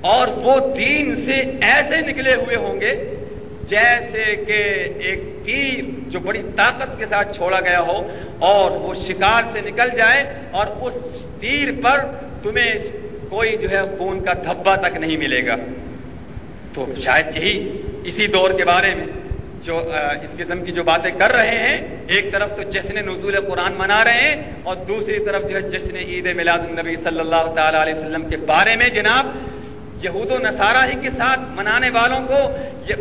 اور وہ دین سے ایسے نکلے ہوئے ہوں گے جیسے کہ ایک تیر جو بڑی طاقت کے ساتھ چھوڑا گیا ہو اور وہ شکار سے نکل جائے اور اس تیر پر تمہیں کوئی جو ہے خون کا دھبا تک نہیں ملے گا۔ تو شاید یہی اسی دور کے بارے میں جو اس قسم کی جو باتیں کر رہے ہیں، ایک طرف تو جشن نزول قرآن منا رہے ہیں اور دوسری طرف جو ہے جشن عید میلاد النبی صلی اللہ تعالی علیہ وسلم کے بارے میں جناب یہود و نصارہ ہی کے ساتھ منانے والوں کو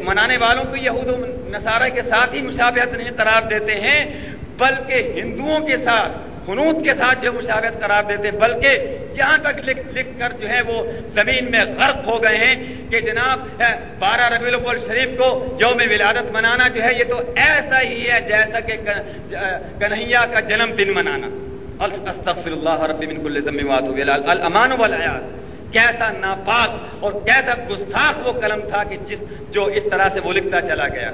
منانے والوں کو یہود و نصارہ کے ساتھ ہی مشابہت نہیں قرار دیتے ہیں، بلکہ ہندوؤں کے ساتھ خنوط کے ساتھ جو مشابہت قرار دیتے ہیں، بلکہ یہاں تک لکھ لکھ کر جو ہے وہ زمین میں غرق ہو گئے ہیں کہ جناب بارہ ربی الاول شریف کو یوم ولادت منانا جو ہے، یہ تو ایسا ہی ہے جیسا کہ کنہیا کا جنم دن منانا۔ استغفر اللہ رب من کل ذنب واتوب الامان والعیاذ۔ کیسا ناپاک اور کیسا گستاخ وہ قلم تھا کہ جس جو اس طرح سے وہ لکھتا چلا گیا۔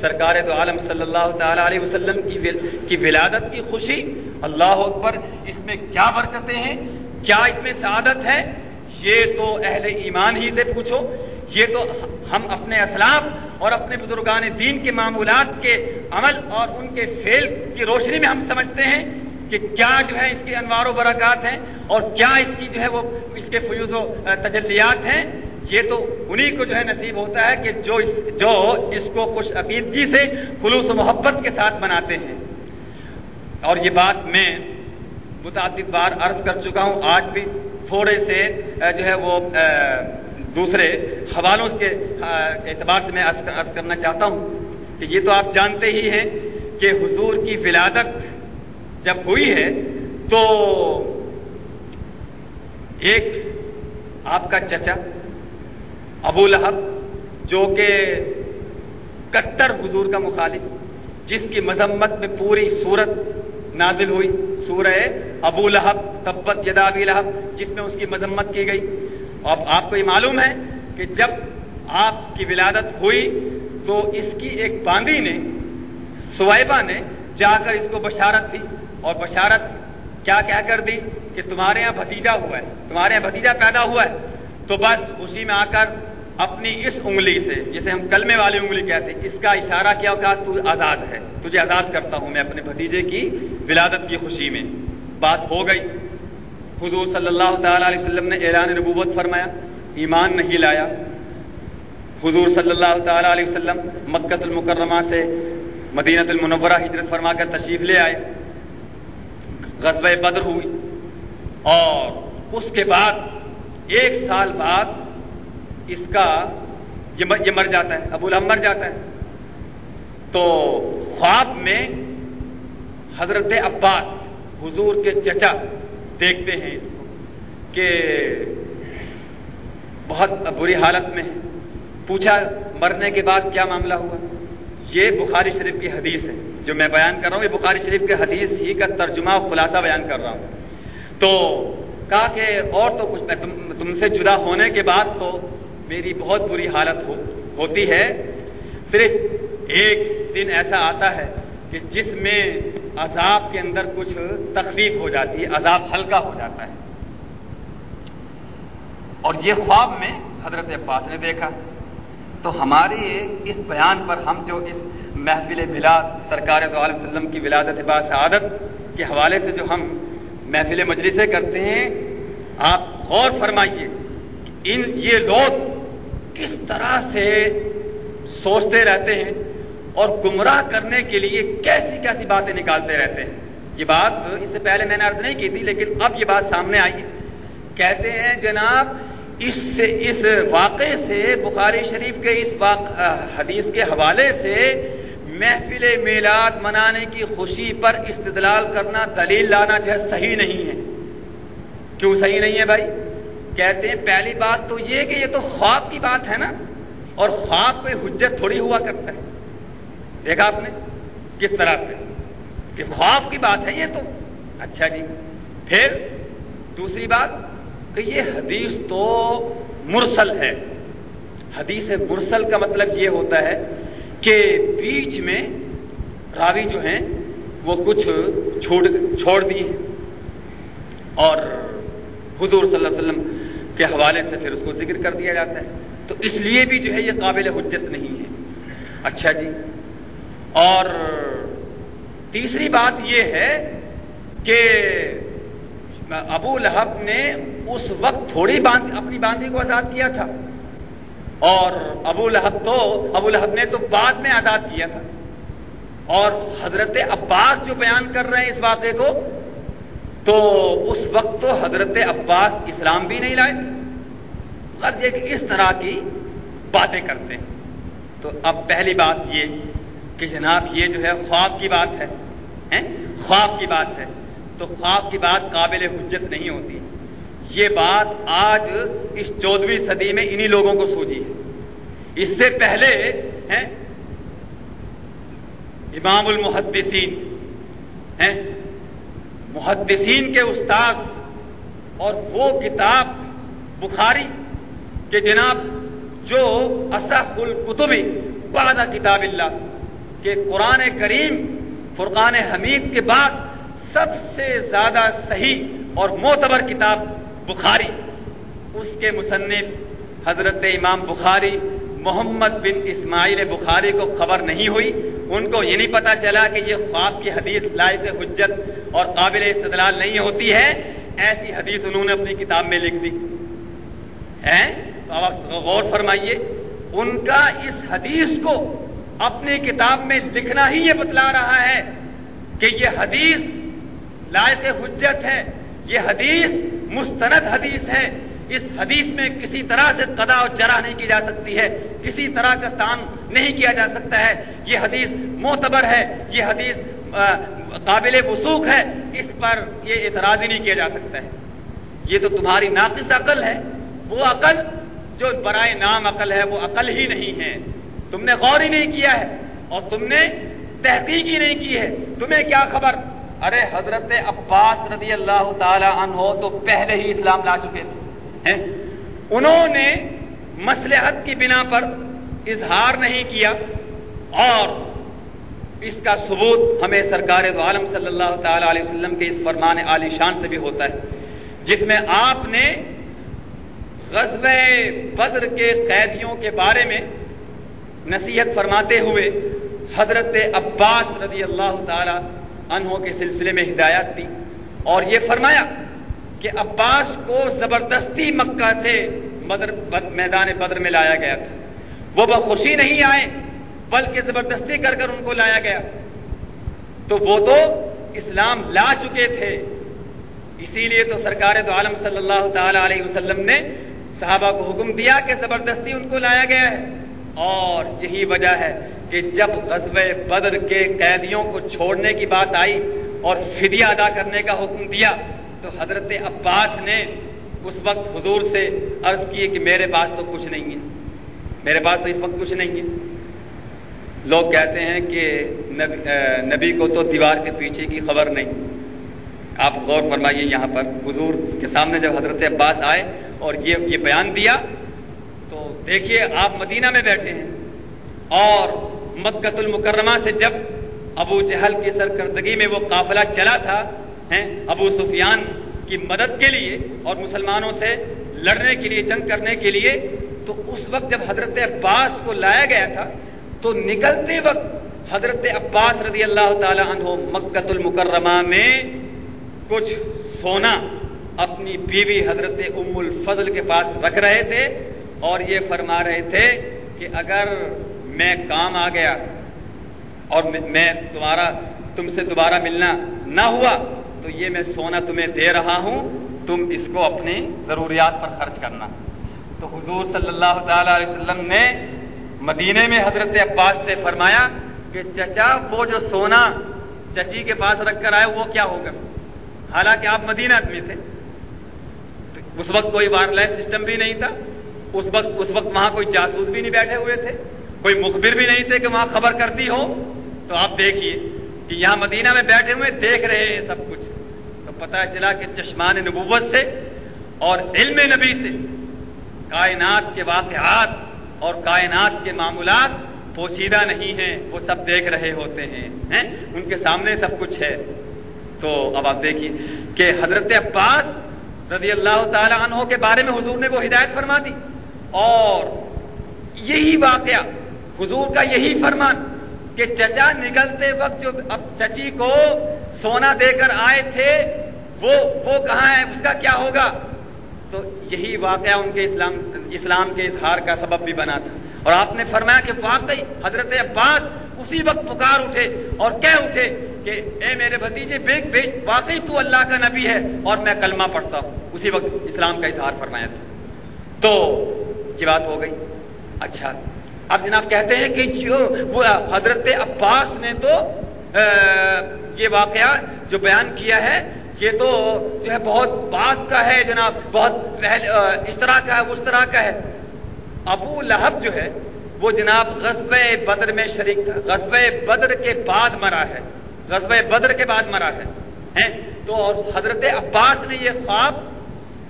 سرکار تو عالم صلی اللہ تعالی علیہ وسلم کی ولادت کی خوشی۔ اللہ اکبر، اس میں کیا برکتیں ہیں؟ کیا اس میں سعادت ہے؟ یہ تو اہل ایمان ہی سے پوچھو۔ یہ تو ہم اپنے اسلاف اور اپنے بزرگان دین کے معمولات کے عمل اور ان کے فیل کی روشنی میں ہم سمجھتے ہیں۔ کہ کیا جو ہے اس کے انوار و برکات ہیں اور کیا اس کی جو ہے وہ اس کے فیوز و تجلیات ہیں؟ یہ تو انہی کو جو ہے نصیب ہوتا ہے کہ جو اس جو اس کو خوش عقیدگی سے خلوص و محبت کے ساتھ مناتے ہیں۔ اور یہ بات میں متعدد بار عرض کر چکا ہوں۔ آج بھی تھوڑے سے جو ہے وہ دوسرے حوالوں کے اعتبار سے میں عرض کرنا چاہتا ہوں کہ یہ تو آپ جانتے ہی ہیں کہ حضور کی ولادت جب ہوئی ہے تو ایک آپ کا چچا ابو لہب جو کہ کٹر حضور کا مخالف، جس کی مذمت میں پوری صورت نازل ہوئی، سورہ ابو لہب، تبت یدابی لہب، جس میں اس کی مذمت کی گئی۔ اب آپ کو یہ معلوم ہے کہ جب آپ کی ولادت ہوئی تو اس کی ایک باندی نے، سوائبہ نے جا کر اس کو بشارت دی اور بشارت کیا کہہ کر دی کہ تمہارے یہاں بھتیجا ہوا ہے، تمہارے یہاں بھتیجا پیدا ہوا ہے۔ تو بس اسی میں آ کر اپنی اس انگلی سے، جسے ہم کلمے والی انگلی کہتے ہیں، اس کا اشارہ کیا کہا تو آزاد ہے۔ تجھے آزاد کرتا ہوں میں اپنے بھتیجے کی ولادت کی خوشی میں۔ بات ہو گئی۔ حضور صلی اللہ تعالی علیہ وسلم نے اعلان نبوت فرمایا، ایمان نہیں لایا۔ حضور صلی اللہ تعالی علیہ وسلم مکت المکرمہ سے مدینت المنورہ ہجرت فرما کر تشریف لے آئے۔ غزب بدر ہوئی۔ اور اس کے بعد، ایک سال بعد اس کا یہ مر جاتا ہے، ابو الحم مر جاتا ہے۔ تو خواب میں حضرت عباس، حضور کے چچا دیکھتے ہیں اس کو کہ بہت بری حالت میں ہے۔ پوچھا، مرنے کے بعد کیا معاملہ ہوا؟ یہ بخاری شریف کی حدیث ہے۔ جو میں بیان کر رہا ہوں یہ بخاری شریف کے حدیث ہی کا ترجمہ خلاصہ بیان کر رہا ہوں۔ تو کہا کہ اور تو کچھ تم, تم سے جدا ہونے کے بعد تو میری بہت بری حالت ہو, ہوتی ہے۔ صرف ایک دن ایسا آتا ہے کہ جس میں عذاب کے اندر کچھ تکلیف ہو جاتی ہے عذاب ہلکا ہو جاتا ہے۔ اور یہ خواب میں حضرت عباس نے دیکھا۔ تو ہماری اس بیان پر ہم جو اس محفل بلاد سرکار تو علیہ وسلم کی ولادت با سعادت کے حوالے سے جو ہم محفل مجلسیں کرتے ہیں، آپ غور فرمائیے ان یہ لوگ کس طرح سے سوچتے رہتے ہیں اور گمراہ کرنے کے لیے کیسی کیسی باتیں نکالتے رہتے ہیں۔ یہ بات اس سے پہلے میں نے عرض نہیں کی تھی، لیکن اب یہ بات سامنے آئی ہے۔ کہتے ہیں جناب اس سے، اس واقعے سے، بخاری شریف کے اس حدیث کے حوالے سے محفل میلاد منانے کی خوشی پر استدلال کرنا دلیل لانا جو ہے صحیح نہیں ہے۔ کیوں صحیح نہیں ہے بھائی؟ کہتے ہیں پہلی بات تو یہ کہ یہ تو خواب کی بات ہے نا، اور خواب پہ حجت تھوڑی ہوا کرتا ہے۔ دیکھا آپ نے؟ کس طرح سے؟ کہ خواب کی بات ہے یہ تو۔ اچھا جی پھر دوسری بات کہ یہ حدیث تو مرسل ہے۔ حدیث مرسل کا مطلب یہ ہوتا ہے کہ بیچ میں راوی جو ہیں وہ کچھ چھوڑ چھوڑ دیے اور حضور صلی اللہ علیہ وسلم کے حوالے سے پھر اس کو ذکر کر دیا جاتا ہے۔ تو اس لیے بھی جو ہے یہ قابل حجت نہیں ہے۔ اچھا جی۔ اور تیسری بات یہ ہے کہ ابو لہب نے اس وقت تھوڑی باندھ اپنی باندھی کو آزاد کیا تھا اور ابو لہب تو ابو لہب نے تو بعد میں آزاد کیا تھا اور حضرت عباس جو بیان کر رہے ہیں اس واقعے کو، تو اس وقت تو حضرت عباس اسلام بھی نہیں لائے تھے یہ کہ اس طرح کی باتیں کرتے ہیں۔ تو اب پہلی بات یہ کہ جناب یہ جو ہے خواب کی بات ہے خواب کی بات ہے۔ تو خواب کی بات قابل حجت نہیں ہوتی۔ یہ بات آج اس چودہویں صدی میں انہی لوگوں کو سوچی ہے۔ اس سے پہلے ہیں امام المحدثین، ہیں محدثین کے استاد اور وہ کتاب بخاری کہ جناب جو اصح القتب بعد کتاب اللہ کہ قرآن کریم فرقان حمید کے بعد سب سے زیادہ صحیح اور معتبر کتاب بخاری، اس کے مصنف حضرت امام بخاری محمد بن اسماعیل بخاری کو خبر نہیں ہوئی۔ ان کو یہ نہیں پتا چلا کہ یہ خواب کی حدیث لائق حجت اور قابل استدلال نہیں ہوتی ہے۔ ایسی حدیث انہوں نے اپنی کتاب میں لکھ دی۔ تو اب غور فرمائیے، ان کا اس حدیث کو اپنی کتاب میں لکھنا ہی یہ بتلا رہا ہے کہ یہ حدیث لائق حجت ہے۔ یہ حدیث مستند حدیث ہے۔ اس حدیث میں کسی طرح سے قدا اور جرا نہیں کی جا سکتی ہے۔ کسی طرح کا تان نہیں کیا جا سکتا ہے۔ یہ حدیث معتبر ہے۔ یہ حدیث قابل وسوخ ہے۔ اس پر یہ اعتراض ہی نہیں کیا جا سکتا ہے۔ یہ تو تمہاری ناقص عقل ہے۔ وہ عقل جو برائے نام عقل ہے، وہ عقل ہی نہیں ہے۔ تم نے غور ہی نہیں کیا ہے اور تم نے تحقیق ہی نہیں کی ہے۔ تمہیں کیا خبر؟ ارے حضرت عباس رضی اللہ تعالی عنہ تو پہلے ہی اسلام لا چکے تھے انہوں نے مسلحت کی بنا پر اظہار نہیں کیا اور اس کا ثبوت ہمیں سرکار عالم صلی اللہ تعالی علیہ وسلم کے اس فرمان عالی شان سے بھی ہوتا ہے، جس میں آپ نے غزب بدر کے قیدیوں کے بارے میں نصیحت فرماتے ہوئے حضرت عباس رضی اللہ تعالی عنہ کے سلسلے میں ہدایت دی اور یہ فرمایا کہ عباس کو زبردستی مکہ سے بدر میدان بدر میں لایا گیا تھا۔ وہ بخوشی نہیں آئے، بلکہ زبردستی کر کر ان کو لایا گیا۔ تو وہ تو اسلام لا چکے تھے۔ اسی لیے تو سرکار تو عالم صلی اللہ تعالی علیہ وسلم نے صحابہ کو حکم دیا کہ زبردستی ان کو لایا گیا ہے۔ اور یہی وجہ ہے کہ جب غزب بدر کے قیدیوں کو چھوڑنے کی بات آئی اور فدیہ ادا کرنے کا حکم دیا، تو حضرت عباس نے اس وقت حضور سے عرض کی کہ میرے پاس تو کچھ نہیں ہے۔ میرے پاس تو اس وقت کچھ نہیں ہے۔ لوگ کہتے ہیں کہ نبی نبی کو تو دیوار کے پیچھے کی خبر نہیں۔ آپ غور فرمائیے یہاں پر حضور کے سامنے جب حضرت عباس آئے اور یہ یہ بیان دیا تو دیکھیے، آپ مدینہ میں بیٹھے ہیں اور مکت المکرمہ سے جب ابو جہل کی سرکردگی میں وہ قافلہ چلا تھا ابو سفیان کی مدد کے لیے اور مسلمانوں سے لڑنے کے لیے، جنگ کرنے کے لیے، تو اس وقت جب حضرت عباس کو لایا گیا تھا، تو نکلتے وقت حضرت عباس رضی اللہ تعالی عنہ مکت المکرمہ میں کچھ سونا اپنی بیوی حضرت ام الفضل کے پاس رکھ رہے تھے۔ اور یہ فرما رہے تھے کہ اگر میں کام آ گیا اور میں تمہارا تم سے دوبارہ ملنا نہ ہوا، تو یہ میں سونا تمہیں دے رہا ہوں، تم اس کو اپنی ضروریات پر خرچ کرنا۔ تو حضور صلی اللہ تعالی علیہ وسلم نے مدینے میں حضرت عباس سے فرمایا کہ چچا، وہ جو سونا چچی کے پاس رکھ کر آئے، وہ کیا ہوگا؟ حالانکہ آپ مدینہ آدمی تھے۔ اس وقت کوئی وائرلیس سسٹم بھی نہیں تھا۔ اس وقت اس وقت وہاں کوئی جاسوس بھی نہیں بیٹھے ہوئے تھے، کوئی مخبر بھی نہیں تھے کہ وہاں خبر کرتی ہو۔ تو آپ دیکھیے کہ یہاں مدینہ میں بیٹھے ہوئے دیکھ رہے ہیں سب کچھ۔ تو پتہ چلا کہ چشمان نبوت سے اور علم نبی سے کائنات کے واقعات اور کائنات کے معمولات پوشیدہ نہیں ہیں، وہ سب دیکھ رہے ہوتے ہیں؟ ان کے سامنے سب کچھ ہے۔ تو اب آپ دیکھیے کہ حضرت عباس رضی اللہ تعالی عنہ کے بارے میں حضور نے وہ ہدایت فرما دی۔ اور یہی واقعہ، حضور کا یہی فرمان کہ چچا نکلتے وقت جو اب چچی کو سونا دے کر آئے تھے، وہ وہ کہاں ہے، اس کا کیا ہوگا؟ تو یہی واقعہ ان کے اسلام اسلام کے اظہار کا سبب بھی بنا تھا۔ اور آپ نے فرمایا کہ واقعی حضرت عباس اسی وقت پکار اٹھے اور کہہ اٹھے کہ، اے میرے بھتیجے بیگ بیگ واقعی تو اللہ کا نبی ہے اور میں کلمہ پڑھتا ہوں. اسی وقت اسلام کا اظہار فرمایا تھا۔ تو یہ بات ہو گئی۔ اچھا۔ اب جناب کہتے ہیں کہ جو وہ حضرت عباس نے تو یہ واقعہ جو بیان کیا ہے، یہ تو جو ہے بہت بات کا ہے جناب، بہت اس طرح کا ہے، اس طرح کا ہے۔ ابو لہب جو ہے، وہ جناب غزب بدر میں شریک تھا۔ غزب بدر کے بعد مرا ہے۔ غزب بدر کے بعد مرا ہے۔ تو حضرت عباس نے یہ خواب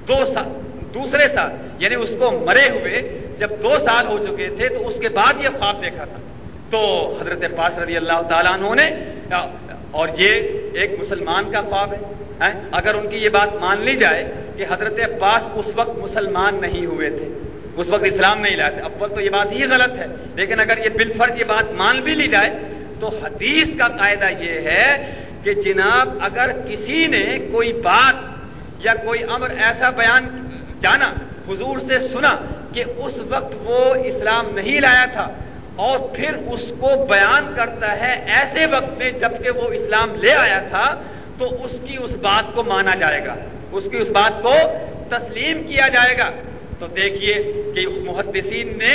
دو سال دوسرے سال یعنی اس کو مرے ہوئے جب دو سال ہو چکے تھے، تو اس کے بعد یہ خواب دیکھا تھا۔ تو حضرت عباس رضی اللہ تعالیٰ عنہ نے، اور یہ ایک مسلمان کا خواب ہے اگر ان کی یہ بات مان لی جائے کہ حضرت عباس اس وقت مسلمان نہیں ہوئے تھے، اس وقت اسلام نہیں لائے تھے، اول تو یہ بات ہی غلط ہے، لیکن اگر یہ بالفرض یہ بات مان بھی لی جائے، تو حدیث کا قاعدہ یہ ہے کہ جناب اگر کسی نے کوئی بات یا کوئی امر ایسا بیان جانا، حضور سے سنا کہ اس وقت وہ اسلام نہیں لایا تھا اور پھر اس کو بیان کرتا ہے ایسے وقت میں جبکہ وہ اسلام لے آیا تھا، تو اس کی اس بات کو مانا جائے گا۔ اس کی اس بات کو تسلیم کیا جائے گا۔ تو دیکھیے کہ محدثین نے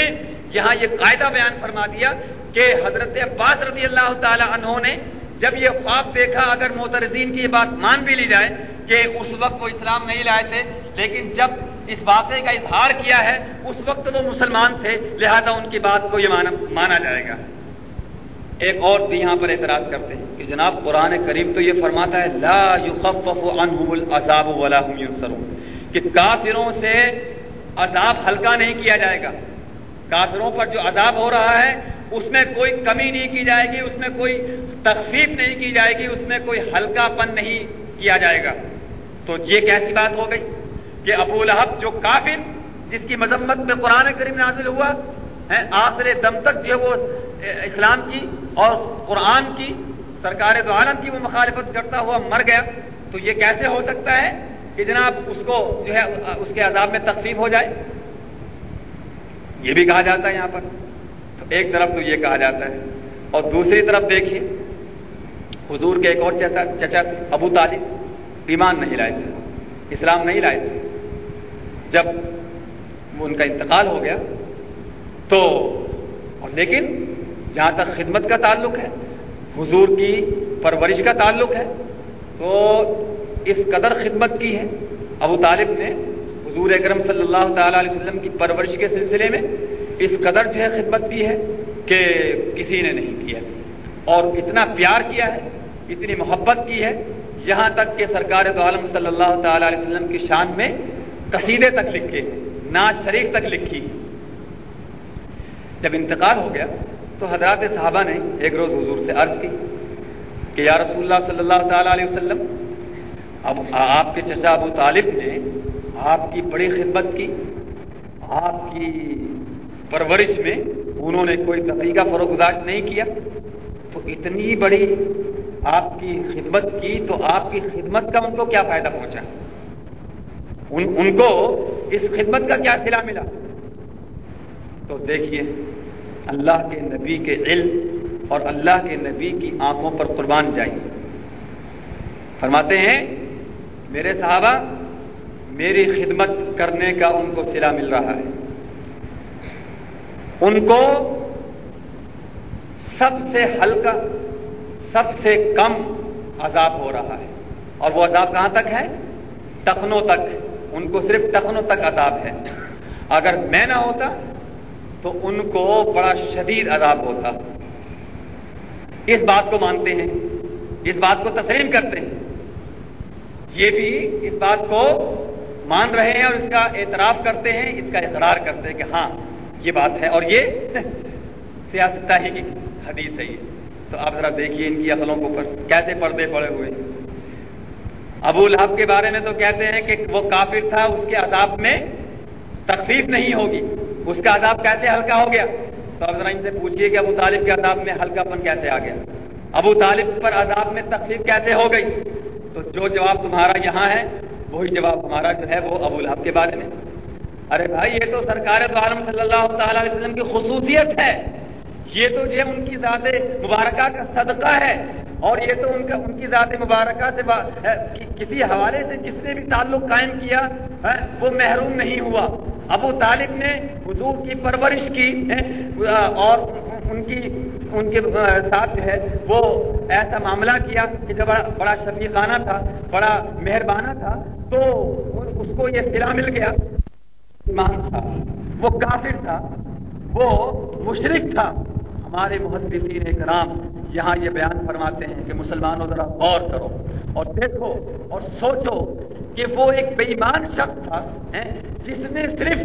یہاں یہ قاعدہ بیان فرما دیا کہ حضرت عباس رضی اللہ تعالی عنہ نے جب یہ خواب دیکھا، اگر محترزین کی یہ بات مان بھی لی جائے کہ اس وقت وہ اسلام نہیں لائے تھے، لیکن جب اس واقعے کا اظہار کیا ہے، اس وقت وہ مسلمان تھے، لہذا ان کی بات کو یہ مانا جائے گا۔ ایک اور بھی یہاں پر اعتراض کرتے ہیں کہ جناب قرآن کریم تو یہ فرماتا ہے، لا يخفف عنهم العذاب ولا هم ينصرون کہ کافروں سے عذاب ہلکا نہیں کیا جائے گا۔ کافروں پر جو عذاب ہو رہا ہے اس میں کوئی کمی نہیں کی جائے گی، اس میں کوئی تخفیف نہیں کی جائے گی، اس میں کوئی ہلکا پن نہیں کیا جائے گا۔ تو یہ کیسی بات ہو گئی کہ ابو لہب جو کافر، جس کی مذمت میں قرآن کریم نازل ہوا ہے آخر دم تک جو ہے وہ اسلام کی اور قرآن کی، سرکار دو عالم کی وہ مخالفت کرتا ہوا مر گیا۔ تو یہ کیسے ہو سکتا ہے کہ جناب اس کو جو ہے، اس کے عذاب میں تقسیم ہو جائے؟ یہ بھی کہا جاتا ہے یہاں پر۔ تو ایک طرف تو یہ کہا جاتا ہے اور دوسری طرف دیکھیے، حضور کے ایک اور چچا چچا ابو طالب ایمان نہیں لائے تھے، اسلام نہیں لائے تھے۔ جب ان کا انتقال ہو گیا تو لیکن جہاں تک خدمت کا تعلق ہے، حضور کی پرورش کا تعلق ہے، تو اس قدر خدمت کی ہے، ابو طالب نے حضور اکرم صلی اللہ تعالی علیہ وسلم کی پرورش کے سلسلے میں اس قدر جو ہے خدمت کی ہے کہ کسی نے نہیں کیا اور اتنا پیار کیا ہے، اتنی محبت کی ہے، یہاں تک کہ سرکار دو عالم صلی اللہ تعالی علیہ وسلم کی شان میں قصیدے تک لکھے ناز شریف تک لکھی۔ جب انتقال ہو گیا تو حضرات صحابہ نے ایک روز حضور سے عرض کی کہ یا رسول اللہ صلی اللہ تعالی علیہ وسلم، اب آپ کے چچا ابو طالب نے آپ کی بڑی خدمت کی، آپ کی پرورش میں انہوں نے کوئی طریقہ فروغ گزاشت نہیں کیا، تو اتنی بڑی آپ کی خدمت کی تو آپ کی خدمت کا ان کو کیا فائدہ پہنچا؟ ان ان کو اس خدمت کا کیا سلا ملا؟ تو دیکھیے، اللہ کے نبی کے علم اور اللہ کے نبی کی آنکھوں پر قربان جائیں۔ فرماتے ہیں، میرے صحابہ، میری خدمت کرنے کا ان کو سلا مل رہا ہے۔ ان کو سب سے ہلکا، سب سے کم عذاب ہو رہا ہے۔ اور وہ عذاب کہاں تک ہے؟ ٹخنوں تک۔ ان کو صرف ٹخنوں تک عذاب ہے۔ اگر میں نہ ہوتا تو ان کو بڑا شدید عذاب ہوتا۔ اس بات کو مانتے ہیں، اس بات کو تسلیم کرتے ہیں۔ یہ بھی اس بات کو مان رہے ہیں اور اس کا اعتراف کرتے ہیں، اس کا اقرار کرتے ہیں کہ ہاں یہ بات ہے اور یہ سیاست کی حدیث ہے یہ۔ تو آپ ذرا دیکھیے ان کی عقلوں کو پر کیسے پردے پڑے ہوئے۔ ابو لہب کے بارے میں تو کہتے ہیں کہ وہ کافر تھا، اس کے عذاب میں تخفیف نہیں ہوگی۔ اس کا عذاب کیسے ہلکا ہو گیا؟ تو اب ذرا ان سے پوچھیے کہ ابو طالب کے عذاب میں ہلکا پن کیسے آ گیا؟ ابو طالب پر عذاب میں تخفیف کیسے ہو گئی؟ تو جو جواب تمہارا یہاں ہے، وہی جواب ہمارا جو ہے وہ ابو لہب کے بارے میں۔ ارے بھائی، یہ تو سرکار تو عالم صلی اللہ تعالی علیہ وسلم کی خصوصیت ہے۔ یہ تو جو ان کی ذات مبارکہ کا صدقہ ہے۔ اور یہ تو ان کا، ان کی ذات مبارکہ سے کسی حوالے سے جس نے بھی تعلق قائم کیا وہ محروم نہیں ہوا۔ ابو طالب نے حضور کی پرورش کی اور ان کی، ان کے ساتھ جو ہے وہ ایسا معاملہ کیا کہ جب بڑا شفیقانہ تھا، بڑا مہربانہ تھا، تو اس کو یہ سلا مل گیا۔ ایمان تھا۔ وہ کافر تھا، وہ مشرق تھا۔ ہمارے محدثین کرام یہاں یہ بیان فرماتے ہیں کہ مسلمانوں ذرا غور کرو اور دیکھو اور سوچو کہ وہ ایک بے ایمان شخص تھا جس نے صرف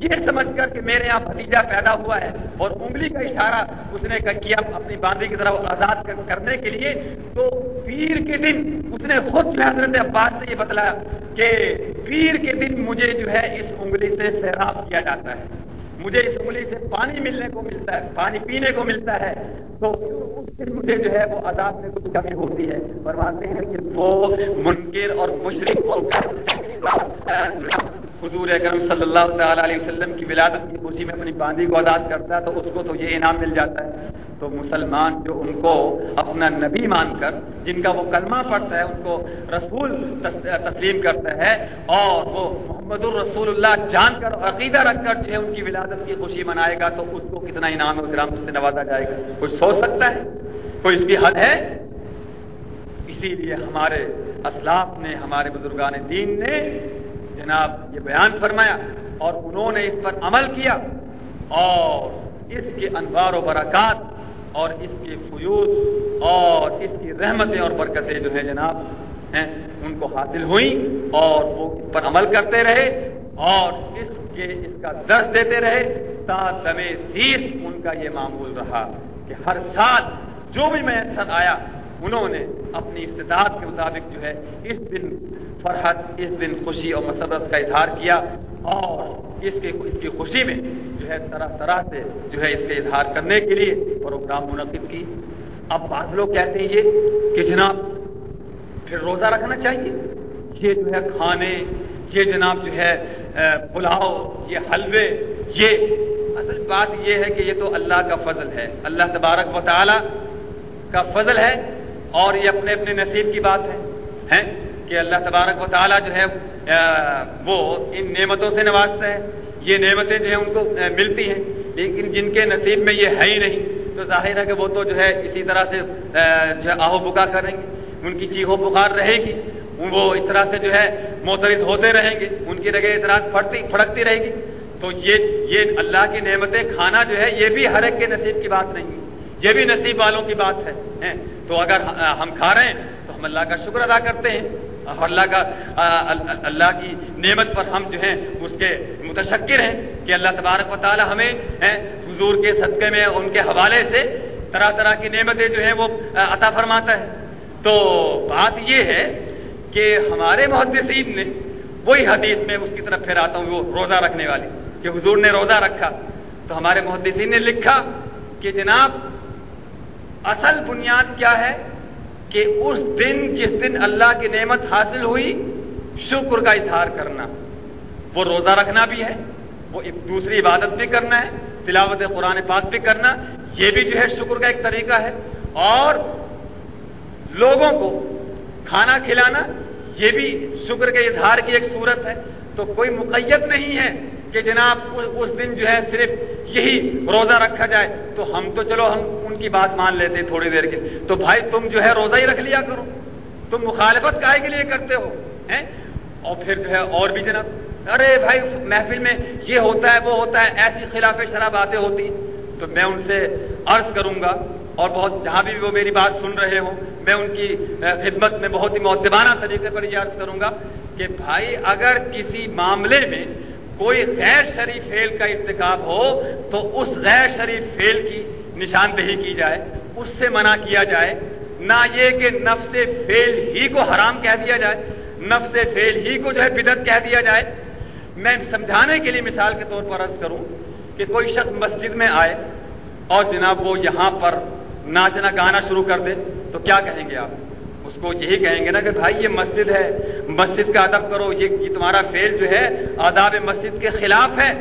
یہ سمجھ کر کہ میرے یہاں بھتیجا پیدا ہوا ہے اور انگلی کا اشارہ اس نے کیا اپنی باندھی کی طرف آزاد کرنے کے لیے تو پیر کے دن اس نے خود حضرت عباس سے یہ بتلایا کہ پیر کے دن مجھے جو ہے اس انگلی سے سیراب کیا جاتا ہے۔ مجھے اس انگلی سے پانی ملنے کو ملتا ہے، پانی پینے کو ملتا ہے۔ تو اس سے مجھے جو ہے وہ عذاب میں کچھ کمی ہوتی ہے۔ فرماتے ہیں کہ وہ منکر اور مشرق حضور اکرم صلی اللہ تعالیٰ علیہ وسلم کی ولادت کی خوشی میں اپنی باندھی کو آزاد کرتا ہے تو اس کو تو یہ انعام مل جاتا ہے۔ تو مسلمان جو ان کو اپنا نبی مان کر، جن کا وہ کلمہ پڑھتا ہے، ان کو رسول تسلیم کرتا ہے اور وہ محمد الرسول اللہ جان کر عقیدہ رکھ کر جو ان کی ولادت کی خوشی منائے گا، تو اس کو کتنا انعام گرام سے نوازا جائے گا؟ کوئی سوچ سکتا ہے؟ کوئی اس کی حد ہے؟ اسی لیے ہمارے اسلاف نے، ہمارے بزرگان دین نے جناب یہ بیان فرمایا اور انہوں نے اس پر عمل کیا اور اس کے انوار و برکات اور اس کے فیوز اور اس کی رحمتیں اور برکتیں جو ہے جناب ہیں، ان کو حاصل ہوئیں اور وہ اس پر عمل کرتے رہے اور اس کے، اس کا درس دیتے رہے تا دم سیس ان کا یہ معمول رہا کہ ہر سال جو بھی میسر آیا، انہوں نے اپنی استداد کے مطابق جو ہے، اس دن فرحت اس دن خوشی اور مسرت کا اظہار کیا اور اس کے اس کی خوشی میں جو ہے طرح طرح سے جو ہے اس کے اظہار کرنے کے لیے پروگرام منعقد کی۔ اب بعض لوگ کہتے ہیں یہ کہ جناب پھر روزہ رکھنا چاہیے۔ یہ جو ہے کھانے، یہ جناب جو ہے پلاؤ، یہ حلوے، یہ اصل بات یہ ہے کہ یہ تو اللہ کا فضل ہے۔ اللہ تبارک و تعالی کا فضل ہے اور یہ اپنے اپنے نصیب کی بات ہے۔ کہ اللہ تبارک و تعالیٰ جو ہے وہ ان نعمتوں سے نوازتا ہے۔ یہ نعمتیں جو ہیں ان کو ملتی ہیں۔ لیکن جن کے نصیب میں یہ ہے ہی نہیں، تو ظاہر ہے کہ وہ تو جو ہے اسی طرح سے جو ہے آہو بکا کریں گے۔ ان کی چیخو بخار رہے گی۔ وہ اس طرح سے جو ہے موترد ہوتے رہیں گے۔ ان کی رگے اعتراض پھڑتی پھڑکتی رہے گی۔ تو یہ یہ اللہ کی نعمتیں، کھانا جو ہے، یہ بھی ہر ایک کے نصیب کی بات نہیں یہ بھی نصیب والوں کی بات ہے تو اگر ہم کھا رہے ہیں، تو ہم اللہ کا شکر ادا کرتے ہیں۔ اللہ کا اللہ کی نعمت پر ہم جو ہیں اس کے متشکر ہیں کہ اللہ تبارک و تعالی ہمیں حضور کے صدقے میں، ان کے حوالے سے طرح طرح کی نعمتیں جو ہیں وہ عطا فرماتا ہے۔ تو بات یہ ہے کہ ہمارے محدثین نے وہی حدیث میں اس کی طرف پھر آتا ہوں، وہ روزہ رکھنے والی، کہ حضور نے روزہ رکھا۔ تو ہمارے محدثین نے لکھا کہ جناب، اصل بنیاد کیا ہے؟ کہ اس دن جس دن اللہ کی نعمت حاصل ہوئی، شکر کا اظہار کرنا۔ وہ روزہ رکھنا بھی ہے، وہ دوسری عبادت بھی کرنا ہے، تلاوت قرآن پاک بھی کرنا، یہ بھی جو ہے شکر کا ایک طریقہ ہے۔ اور لوگوں کو کھانا کھلانا، یہ بھی شکر کے اظہار کی ایک صورت ہے۔ تو کوئی مقیت نہیں ہے کہ جناب، اس دن جو ہے صرف یہی روزہ رکھا جائے، تو ہم تو چلو، ہم ان کی بات مان لیتے تھوڑی دیر کے تو بھائی، تم جو ہے روزہ ہی رکھ لیا کرو۔ تم مخالفت کائے کے لیے کرتے ہو اور پھر جو ہے اور بھی جناب۔ ارے بھائی، محفل میں یہ ہوتا ہے، وہ ہوتا ہے، ایسی خلاف شرح باتیں ہوتی تو میں ان سے عرض کروں گا، اور بہت، جہاں بھی وہ میری بات سن رہے ہوں، میں ان کی خدمت میں بہت ہی معتبانہ طریقے پر یہ عرض کروں گا کہ بھائی، اگر کسی معاملے میں کوئی غیر شریف فیل کا ارتکاب ہو تو اس غیر شریف فیل کی نشاندہی کی جائے، اس سے منع کیا جائے۔ نہ یہ کہ نفس فیل ہی کو حرام کہہ دیا جائے، نفس فیل ہی کو جو ہے بدت کہہ دیا جائے۔ میں سمجھانے کے لیے مثال کے طور پر عرض کروں کہ کوئی شخص مسجد میں آئے اور جناب وہ یہاں پر ناچنا گانا شروع کر دے، تو کیا کہیں گے آپ؟ اس کو یہی کہیں گے نا کہ بھائی یہ مسجد ہے، مسجد کا ادب کرو، یہ تمہارا فیل جو ہے آداب مسجد کے خلاف ہے۔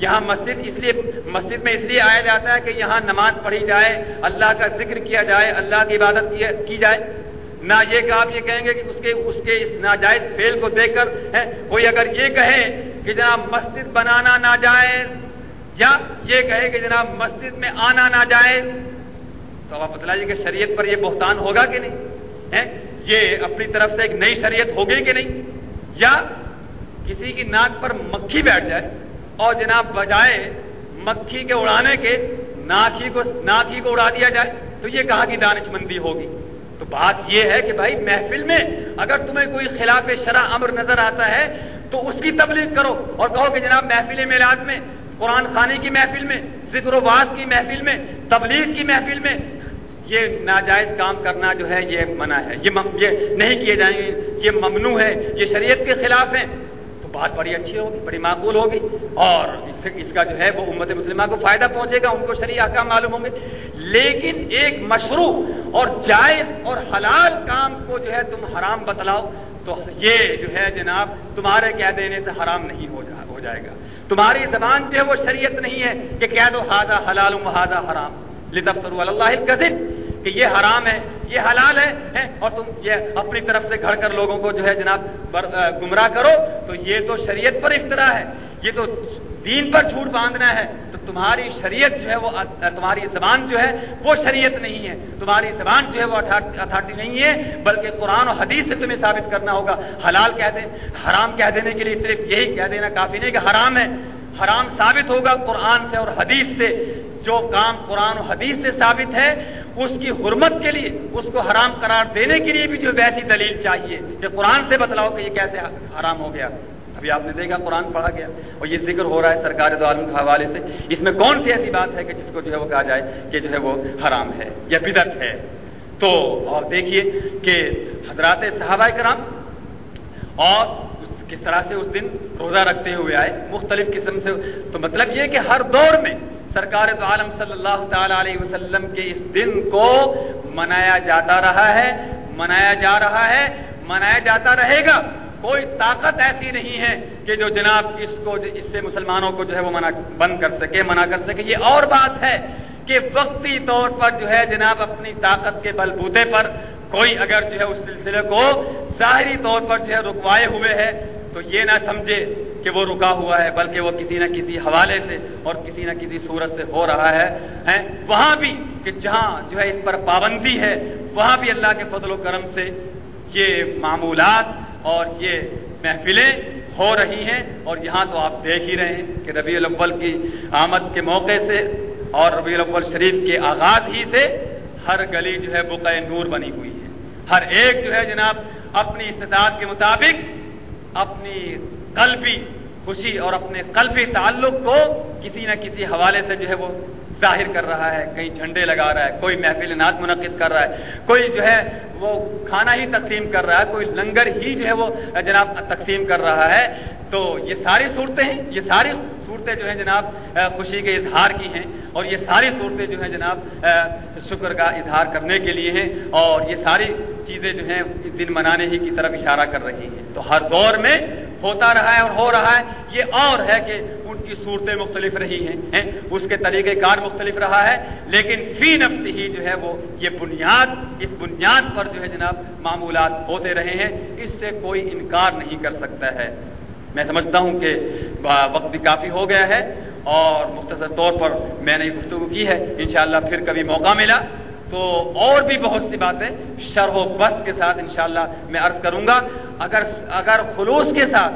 یہاں مسجد اس لیے، مسجد میں اس لیے آیا جاتا ہے کہ یہاں نماز پڑھی جائے، اللہ کا ذکر کیا جائے، اللہ کی عبادت کی جائے۔ نہ یہ کہ آپ یہ کہیں گے کہ اس کے اس کے اس ناجائز فیل کو دیکھ کر کوئی اگر یہ کہے کہ جناب مسجد بنانا ناجائز، یا یہ کہے کہ جناب مسجد میں آنا ناجائز، تو آپ بتلائیے کہ شریعت پر یہ بہتان ہوگا کہ نہیں؟ یہ اپنی طرف سے ایک نئی شریعت ہوگی کہ نہیں؟ یا کسی کی ناک پر مکھی بیٹھ جائے اور جناب بجائے مکھی کے اڑانے کے ناک ہی کو ناک ہی کو اڑا دیا جائے، تو یہ کہا کہ دانش مندی ہوگی؟ تو بات یہ ہے کہ بھائی محفل میں اگر تمہیں کوئی خلاف شرح امر نظر آتا ہے، تو اس کی تبلیغ کرو اور کہو کہ جناب محفل میلاد میں، قرآن خانے کی محفل میں، ذکر و باز کی محفل میں، تبلیغ کی محفل میں یہ ناجائز کام کرنا جو ہے، یہ منع ہے۔ یہ یہ نہیں کیے جائیں گے۔ یہ ممنوع ہے۔ یہ شریعت کے خلاف ہے تو بات بڑی اچھی ہوگی، بڑی معقول ہوگی۔ اور اس سے اس کا جو ہے، وہ امت مسلمہ کو فائدہ پہنچے گا، ان کو شریع احکام معلوم ہوں گے۔ لیکن ایک مشروع اور جائز اور حلال کام کو جو ہے، تم حرام بتلاؤ، تو یہ جو ہے جناب، تمہارے کہہ دینے سے حرام نہیں ہو ہو جائے گا۔ تمہاری زبان جو ہے، وہ شریعت نہیں ہے کہ کہہ دو ہادہ حلال ہادہ حرام۔ لطف اللہ القذب کہ یہ حرام ہے، یہ حلال ہے اور تم یہ اپنی طرف سے گھڑ کر لوگوں کو جو ہے جناب گمراہ کرو، تو یہ تو شریعت پر افطرا ہے، یہ تو دین پر جھوٹ باندھنا ہے، تو تمہاری شریعت جو ہے وہ تمہاری زبان جو ہے وہ شریعت نہیں ہے، تمہاری زبان جو ہے وہ اتھارٹی نہیں ہے، بلکہ قرآن و حدیث سے تمہیں ثابت کرنا ہوگا، حلال کہہ دیں حرام کہہ دینے کے لیے صرف یہی کہہ دینا کافی نہیں کہ حرام ہے، حرام ثابت ہوگا قرآن سے اور حدیث سے جو کام قرآن و حدیث سے ثابت ہے، اس کی حرمت کے لیے، اس کو حرام قرار دینے کے لیے بھی جو ویسی دلیل چاہیے۔ کہ قرآن سے بتلاؤ کہ یہ کیسے حرام ہو گیا۔ ابھی آپ نے دیکھا قرآن پڑھا گیا اور یہ ذکر ہو رہا ہے سرکار دو عالم کے حوالے سے۔ اس میں کون سی ایسی بات ہے کہ جس کو جو ہے وہ کہا جائے کہ جو ہے وہ حرام ہے یا بدت ہے؟ تو اور دیکھیے کہ حضرات صحابہ کرام اور کس طرح سے اس دن روزہ رکھتے ہوئے آئے، مختلف قسم سے۔ تو مطلب یہ کہ ہر دور میں سرکار تو عالم صلی اللہ تعالی علیہ وسلم کے اس دن کو منایا جاتا رہا ہے، منایا جا رہا ہے، منایا جاتا رہے گا۔ کوئی طاقت ایسی نہیں ہے کہ جو جناب اس کو، اس سے مسلمانوں کو جو ہے وہ منع، بند کر سکے، منع کر سکے۔ یہ اور بات ہے کہ وقتی طور پر جو ہے جناب اپنی طاقت کے بل بوتے پر کوئی اگر جو ہے اس سلسلے کو ظاہری طور پر جو ہے رکوائے ہوئے ہے تو یہ نہ سمجھے کہ وہ رکا ہوا ہے، بلکہ وہ کسی نہ کسی حوالے سے اور کسی نہ کسی صورت سے ہو رہا ہے وہاں بھی کہ جہاں جو ہے اس پر پابندی ہے، وہاں بھی اللہ کے فضل و کرم سے یہ معمولات اور یہ محفلیں ہو رہی ہیں۔ اور یہاں تو آپ دیکھ ہی رہے ہیں کہ ربیع الاول کی آمد کے موقع سے اور ربیع الاول شریف کے آغاز ہی سے ہر گلی جو ہے بقع نور بنی ہوئی ہے۔ ہر ایک جو ہے جناب اپنی استطاعت کے مطابق اپنی قلبی خوشی اور اپنے قلبی تعلق کو کسی نہ کسی حوالے سے جو ہے وہ ظاہر کر رہا ہے، کہیں جھنڈے لگا رہا ہے، کوئی محفل نعت منعقد کر رہا ہے، کوئی جو ہے وہ کھانا ہی تقسیم کر رہا ہے، کوئی لنگر ہی جو ہے وہ جناب تقسیم کر رہا ہے۔ تو یہ ساری صورتیں ہیں، یہ ساری صورتیں جو ہیں جناب، خوشی کے اظہار کی ہیں۔ اور یہ ساری صورتیں جو ہیں جناب شکر کا اظہار کرنے کے لیے ہیں اور یہ ساری چیزیں جو ہیں دن منانے ہی کی طرف اشارہ کر رہی ہیں۔ تو ہر دور میں ہوتا رہا ہے اور ہو رہا ہے۔ یہ اور ہے کہ ان کی صورتیں مختلف رہی ہیں اس کے طریقہ کار مختلف رہا ہے۔ لیکن فی نفس ہی جو ہے وہ یہ بنیاد، اس بنیاد پر جو ہے جناب معمولات ہوتے رہے ہیں۔ اس سے کوئی انکار نہیں کر سکتا ہے۔ میں سمجھتا ہوں کہ وقت بھی کافی ہو گیا ہے۔ اور مختصر طور پر میں نے گفتگو کی ہے، انشاءاللہ پھر کبھی موقع ملا۔ تو اور بھی بہت سی باتیں شرح و بس کے ساتھ انشاءاللہ میں عرض کروں گا۔ اگر اگر خلوص کے ساتھ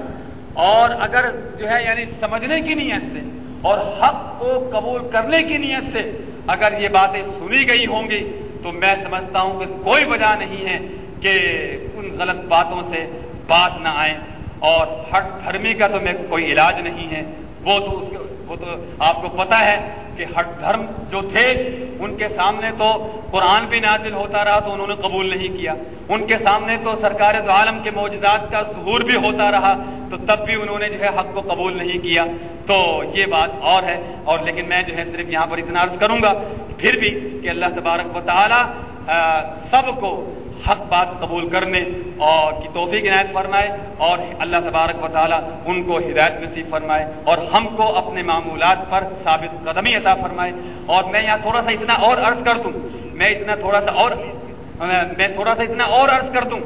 اور اگر جو ہے یعنی سمجھنے کی نیت سے اور حق کو قبول کرنے کی نیت سے اگر یہ باتیں سنی گئی ہوں گی، تو میں سمجھتا ہوں کہ کوئی وجہ نہیں ہے کہ ان غلط باتوں سے بات نہ آئے۔ اور ہر دھرمی کا تو میں کوئی علاج نہیں ہے۔ وہ تو اس کے وہ تو آپ کو پتا ہے کہ ہر دھرم جو تھے، ان کے سامنے تو قرآن بھی نازل ہوتا رہا تو انہوں نے قبول نہیں کیا۔ ان کے سامنے تو سرکار دو عالم کے معجزات کا ظہور بھی ہوتا رہا تو تب بھی انہوں نے جو ہے حق کو قبول نہیں کیا۔ تو یہ بات اور ہے، اور لیکن میں جو ہے صرف یہاں پر اتنا عرض کروں گا، پھر بھی کہ اللہ تبارک و تعالی سب کو حق بات قبول کرنے اور کی توفیق عنایت فرمائے اور اللہ تبارک و تعالیٰ ان کو ہدایت نصیب فرمائے اور ہم کو اپنے معمولات پر ثابت قدمی عطا فرمائے اور میں یہاں تھوڑا سا اتنا اور عرض کر دوں، میں اتنا تھوڑا سا اور میں تھوڑا سا اتنا اور عرض کر دوں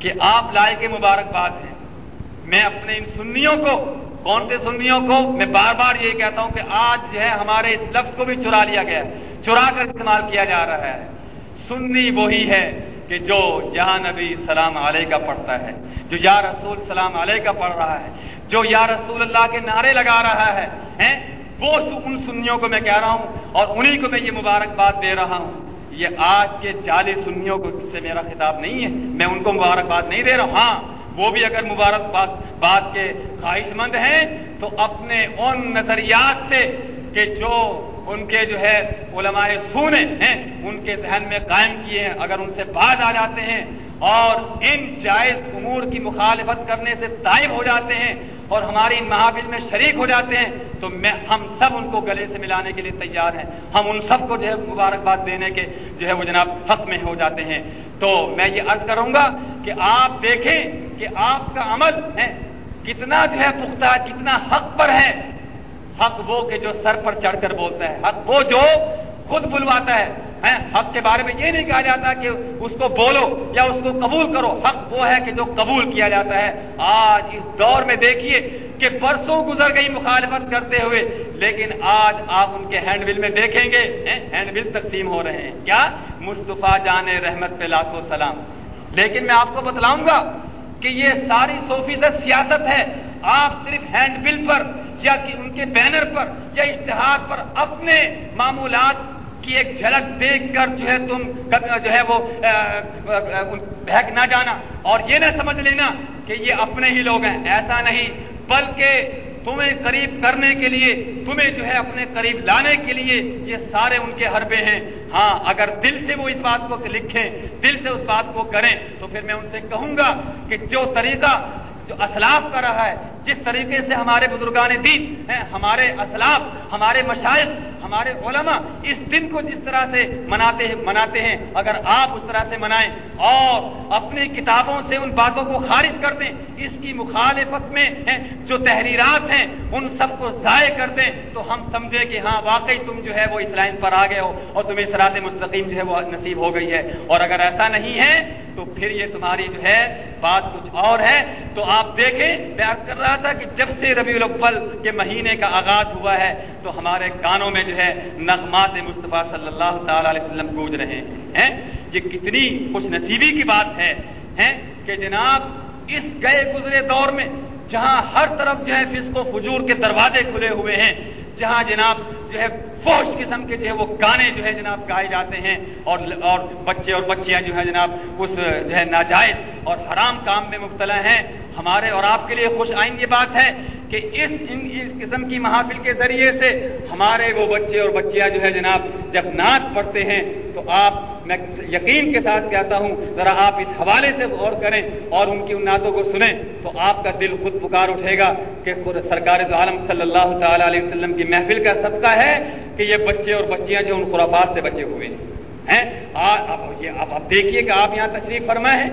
کہ آپ لائے کے مبارکباد ہیں۔ میں اپنے ان سنیوں کو، کون سے سنیوں کو؟ میں بار بار یہ کہتا ہوں کہ آج جو ہے ہمارے اس لفظ کو بھی چرا لیا گیا ہے، چرا کر استعمال کیا جا رہا ہے۔ سنی وہی ہے کہ جو یا نبی سلام علیہ کا پڑھتا ہے، جو یا رسول سلام علیہ کا پڑھ رہا ہے، جو یا رسول اللہ کے نعرے لگا رہا ہے وہ ان سنیوں کو میں کہہ رہا ہوں اور انہی کو میں یہ مبارکباد دے رہا ہوں۔ یہ آج کے چالیس سنیوں کو سے میرا خطاب نہیں ہے، میں ان کو مبارکباد نہیں دے رہا ہوں۔ ہاں وہ بھی اگر مبارکباد بات کے خواہش مند ہیں، تو اپنے ان نظریات سے کہ جو ان کے جو ہے علماء سونے ہیں، ان کے ذہن میں قائم کیے ہیں، اگر ان سے بعد آ جاتے ہیں اور ان جائز امور کی مخالفت کرنے سے طائب ہو جاتے ہیں اور ہماری محافل میں شریک ہو جاتے ہیں، تو میں، ہم سب ان کو گلے سے ملانے کے لیے تیار ہیں۔ ہم ان سب کو جو ہے مبارکباد دینے کے جو ہے وہ جناب حق میں ہو جاتے ہیں۔ تو میں یہ عرض کروں گا کہ آپ دیکھیں کہ آپ کا عمل ہے، کتنا جو ہے پختہ، کتنا حق پر ہے۔ حق وہ کہ جو سر پر چڑھ کر بولتا ہے، حق وہ جو خود بلواتا ہے حق کے بارے میں یہ نہیں کہا جاتا کہ اس کو بولو یا اس کو قبول کرو، حق وہ ہے کہ جو قبول کیا جاتا ہے۔ آج اس دور میں دیکھیے کہ برسوں گزر گئی مخالفت کرتے ہوئے، لیکن آج آپ ان کے ہینڈ بل میں دیکھیں گے ہینڈ بل تقسیم ہو رہے ہیں۔ کیا؟ مصطفیٰ جان رحمت پہ لاکھوں سلام۔ لیکن میں آپ کو بتلاؤں گا کہ یہ ساری سو فیصد سیاست ہے، آپ صرف ہینڈ بل پر یا کہ ان کے بینر پر یا اشتہار پر اپنے معمولات کی ایک جھلک دیکھ کر جو ہے تم جو ہے وہ بہک نہ جانا۔ اور یہ نہ سمجھ لینا کہ یہ اپنے ہی لوگ ہیں، ایسا نہیں۔ بلکہ تمہیں قریب کرنے کے لیے، تمہیں جو ہے اپنے قریب لانے کے لیے یہ سارے ان کے حربے ہیں۔ ہاں اگر دل سے وہ اس بات کو لکھیں، دل سے اس بات کو کریں، تو پھر میں ان سے کہوں گا کہ جو طریقہ جو اسلاف کا رہا ہے، جس طریقے سے ہمارے بزرگان دین ہیں، ہمارے اسلاف، ہمارے مشاعر ہمارے علماء اس دن کو جس طرح سے مناتے ہیں مناتے ہیں، اگر آپ اس طرح سے منائیں اور اپنی کتابوں سے ان باتوں کو خارج کر دیں، اس کی مخالفت میں ہیں، جو تحریرات ہیں، ان سب کو ضائع کر دیں، تو ہم سمجھے کہ ہاں واقعی تم جو ہے، وہ اس لائن پر آ گئے ہو اور تمہیں سرات مستقیم جو ہے، وہ نصیب ہو گئی ہے۔ اور اگر ایسا نہیں ہے تو پھر یہ تمہاری جو ہے بات کچھ اور ہے۔ تو آپ دیکھیں، میں کر رہا تھا کہ جب سے ربیع الاول کے مہینے کا آغاز ہوا ہے، تو ہمارے کانوں میں جو ہے نغمات مصطفیٰ صلی اللہ تعالی علیہ وسلم گونج رہے ہیں۔ یہ کتنی خوش نصیبی کی بات ہے کہ جناب اس گئے گزرے دور میں جہاں ہر طرف جو ہے فسق و فجور کے دروازے کھلے ہوئے ہیں، جہاں جناب جو ہے فوش قسم کے جو ہے وہ گانے جو ہے جناب گائے جاتے ہیں اور اور بچے اور بچیاں جو ہے جناب اس جو ہے ناجائز اور حرام کام میں مبتلا ہیں۔ ہمارے اور آپ کے لیے خوش آئند یہ بات ہے کہ اس اس قسم کی محافل کے ذریعے سے ہمارے وہ بچے اور بچیاں جو ہے جناب جب نعت پڑھتے ہیں تو آپ میں یقین کے ساتھ کہتا ہوں، ذرا آپ اس حوالے سے غور کریں اور ان کی ان نعتوں کو سنیں تو آپ کا دل خود پکار اٹھے گا کہ سرکار عالم صلی اللہ تعالی علیہ وسلم کی محفل کا صدقہ ہے۔ ہے کہ یہ بچے اور بچیاں جو ان خرافات سے بچے ہوئے ہیں۔ اب آپ دیکھیے کہ آپ یہاں تشریف فرما ہے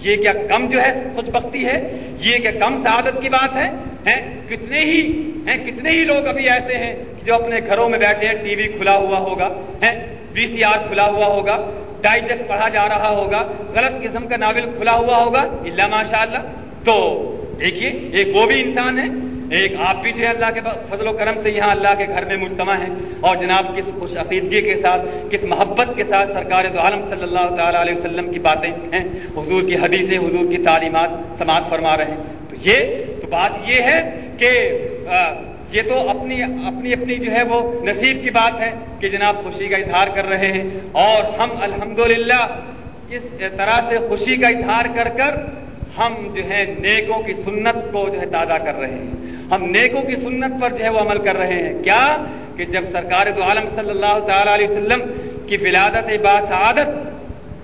یہ کیا کم جو ہے خوش بختی ہے؟ یہ کیا کم سعادت کی بات ہے؟ کتنے ہی ہیں؟ کتنے ہی لوگ ابھی ایسے ہیں جو اپنے گھروں میں بیٹھے ہیں، ٹی وی کھلا ہوا ہوگا۔ وی سی آر کھلا ہوا ہوگا۔ ڈائجسٹ پڑھا جا رہا ہوگا۔ غلط قسم کا ناول کھلا ہوا ہوگا۔ اللہ ماشاء اللہ تو دیکھیے، ایک وہ بھی انسان ہے ایک آپ بھی جو ہے اللہ کے فضل و کرم سے یہاں اللہ کے گھر میں مجتمع ہیں اور جناب کس خوش عقیدگی کے ساتھ، کس محبت کے ساتھ سرکار دو عالم صلی اللہ تعالیٰ علیہ وسلم کی باتیں ہیں، حضور کی حدیثیں، حضور کی تعلیمات سماعت فرما رہے ہیں۔ تو یہ، تو بات یہ ہے کہ یہ تو اپنی اپنی اپنی جو ہے وہ نصیب کی بات ہے کہ جناب خوشی کا اظہار کر رہے ہیں۔ اور ہم الحمدللہ اس طرح سے خوشی کا اظہار کر کر ہم جو ہے نیکوں کی سنت کو جو ہے تازہ کر رہے ہیں۔ ہم نیکوں کی سنت پر جو ہے وہ عمل کر رہے ہیں۔ کیا؟ کہ جب سرکار دو عالم صلی اللہ تعالی علیہ وسلم کی ولادت باسعادت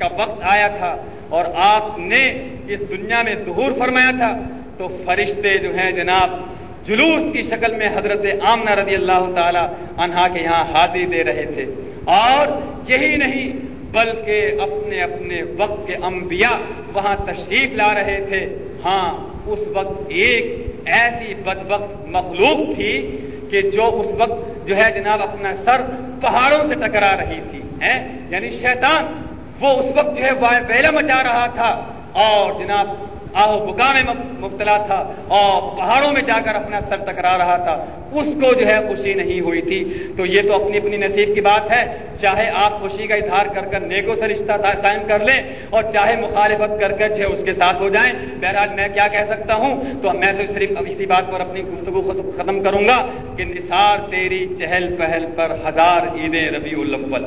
کا وقت آیا تھا اور آپ نے اس دنیا میں ظہور فرمایا تھا، تو فرشتے جو ہیں جناب، جلوس کی شکل میں حضرت آمنہ رضی اللہ تعالی عنہا کے یہاں حاضری دے رہے تھے۔ اور یہی نہیں، بلکہ اپنے اپنے وقت کے انبیاء وہاں تشریف لا رہے تھے۔ ہاں اس وقت ایک ایسی بدبخت مخلوق تھی کہ جو اس وقت جو ہے جناب اپنا سر پہاڑوں سے ٹکرا رہی تھی یعنی شیطان، وہ اس وقت جو ہے وائے مچا رہا تھا۔ اور جناب آہو بکا میں مبتلا تھا اور پہاڑوں میں جا کر اپنا سر ٹکرا رہا تھا۔ اس کو جو ہے خوشی نہیں ہوئی تھی۔ تو یہ تو اپنی اپنی نصیب کی بات ہے۔ چاہے آپ خوشی کا اظہار کر کر نیکوں سے رشتہ قائم کر لیں اور چاہے مخالفت کر کر جو اس کے ساتھ ہو جائیں۔ بہرحال میں کیا کہہ سکتا ہوں؟ تو میں تو صرف اسی بات پر اپنی گفتگو ختم کروں گا کہ نثار تیری چہل پہل پر ہزار عیدیں ربیع الاول۔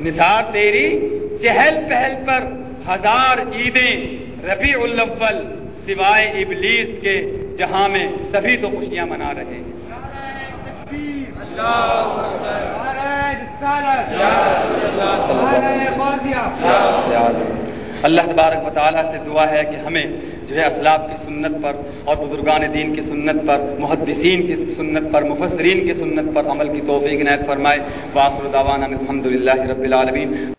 نثار تیری چہل پہل پر ہزار عیدیں۔ ربیع الاول سوائے ابلیس کے جہاں میں سبھی تو خوشیاں منا رہے ہیں۔ اللہ تبارک مطالعہ سے دعا ہے کہ ہمیں جو ہے اسلاب کی سنت پر اور بزرگان دین کی سنت پر، محدثین کی سنت پر، مفسرین کی سنت پر عمل کی توفیق عنایت فرمائے۔ واخر دعوانا الحمد للہ رب العالمین۔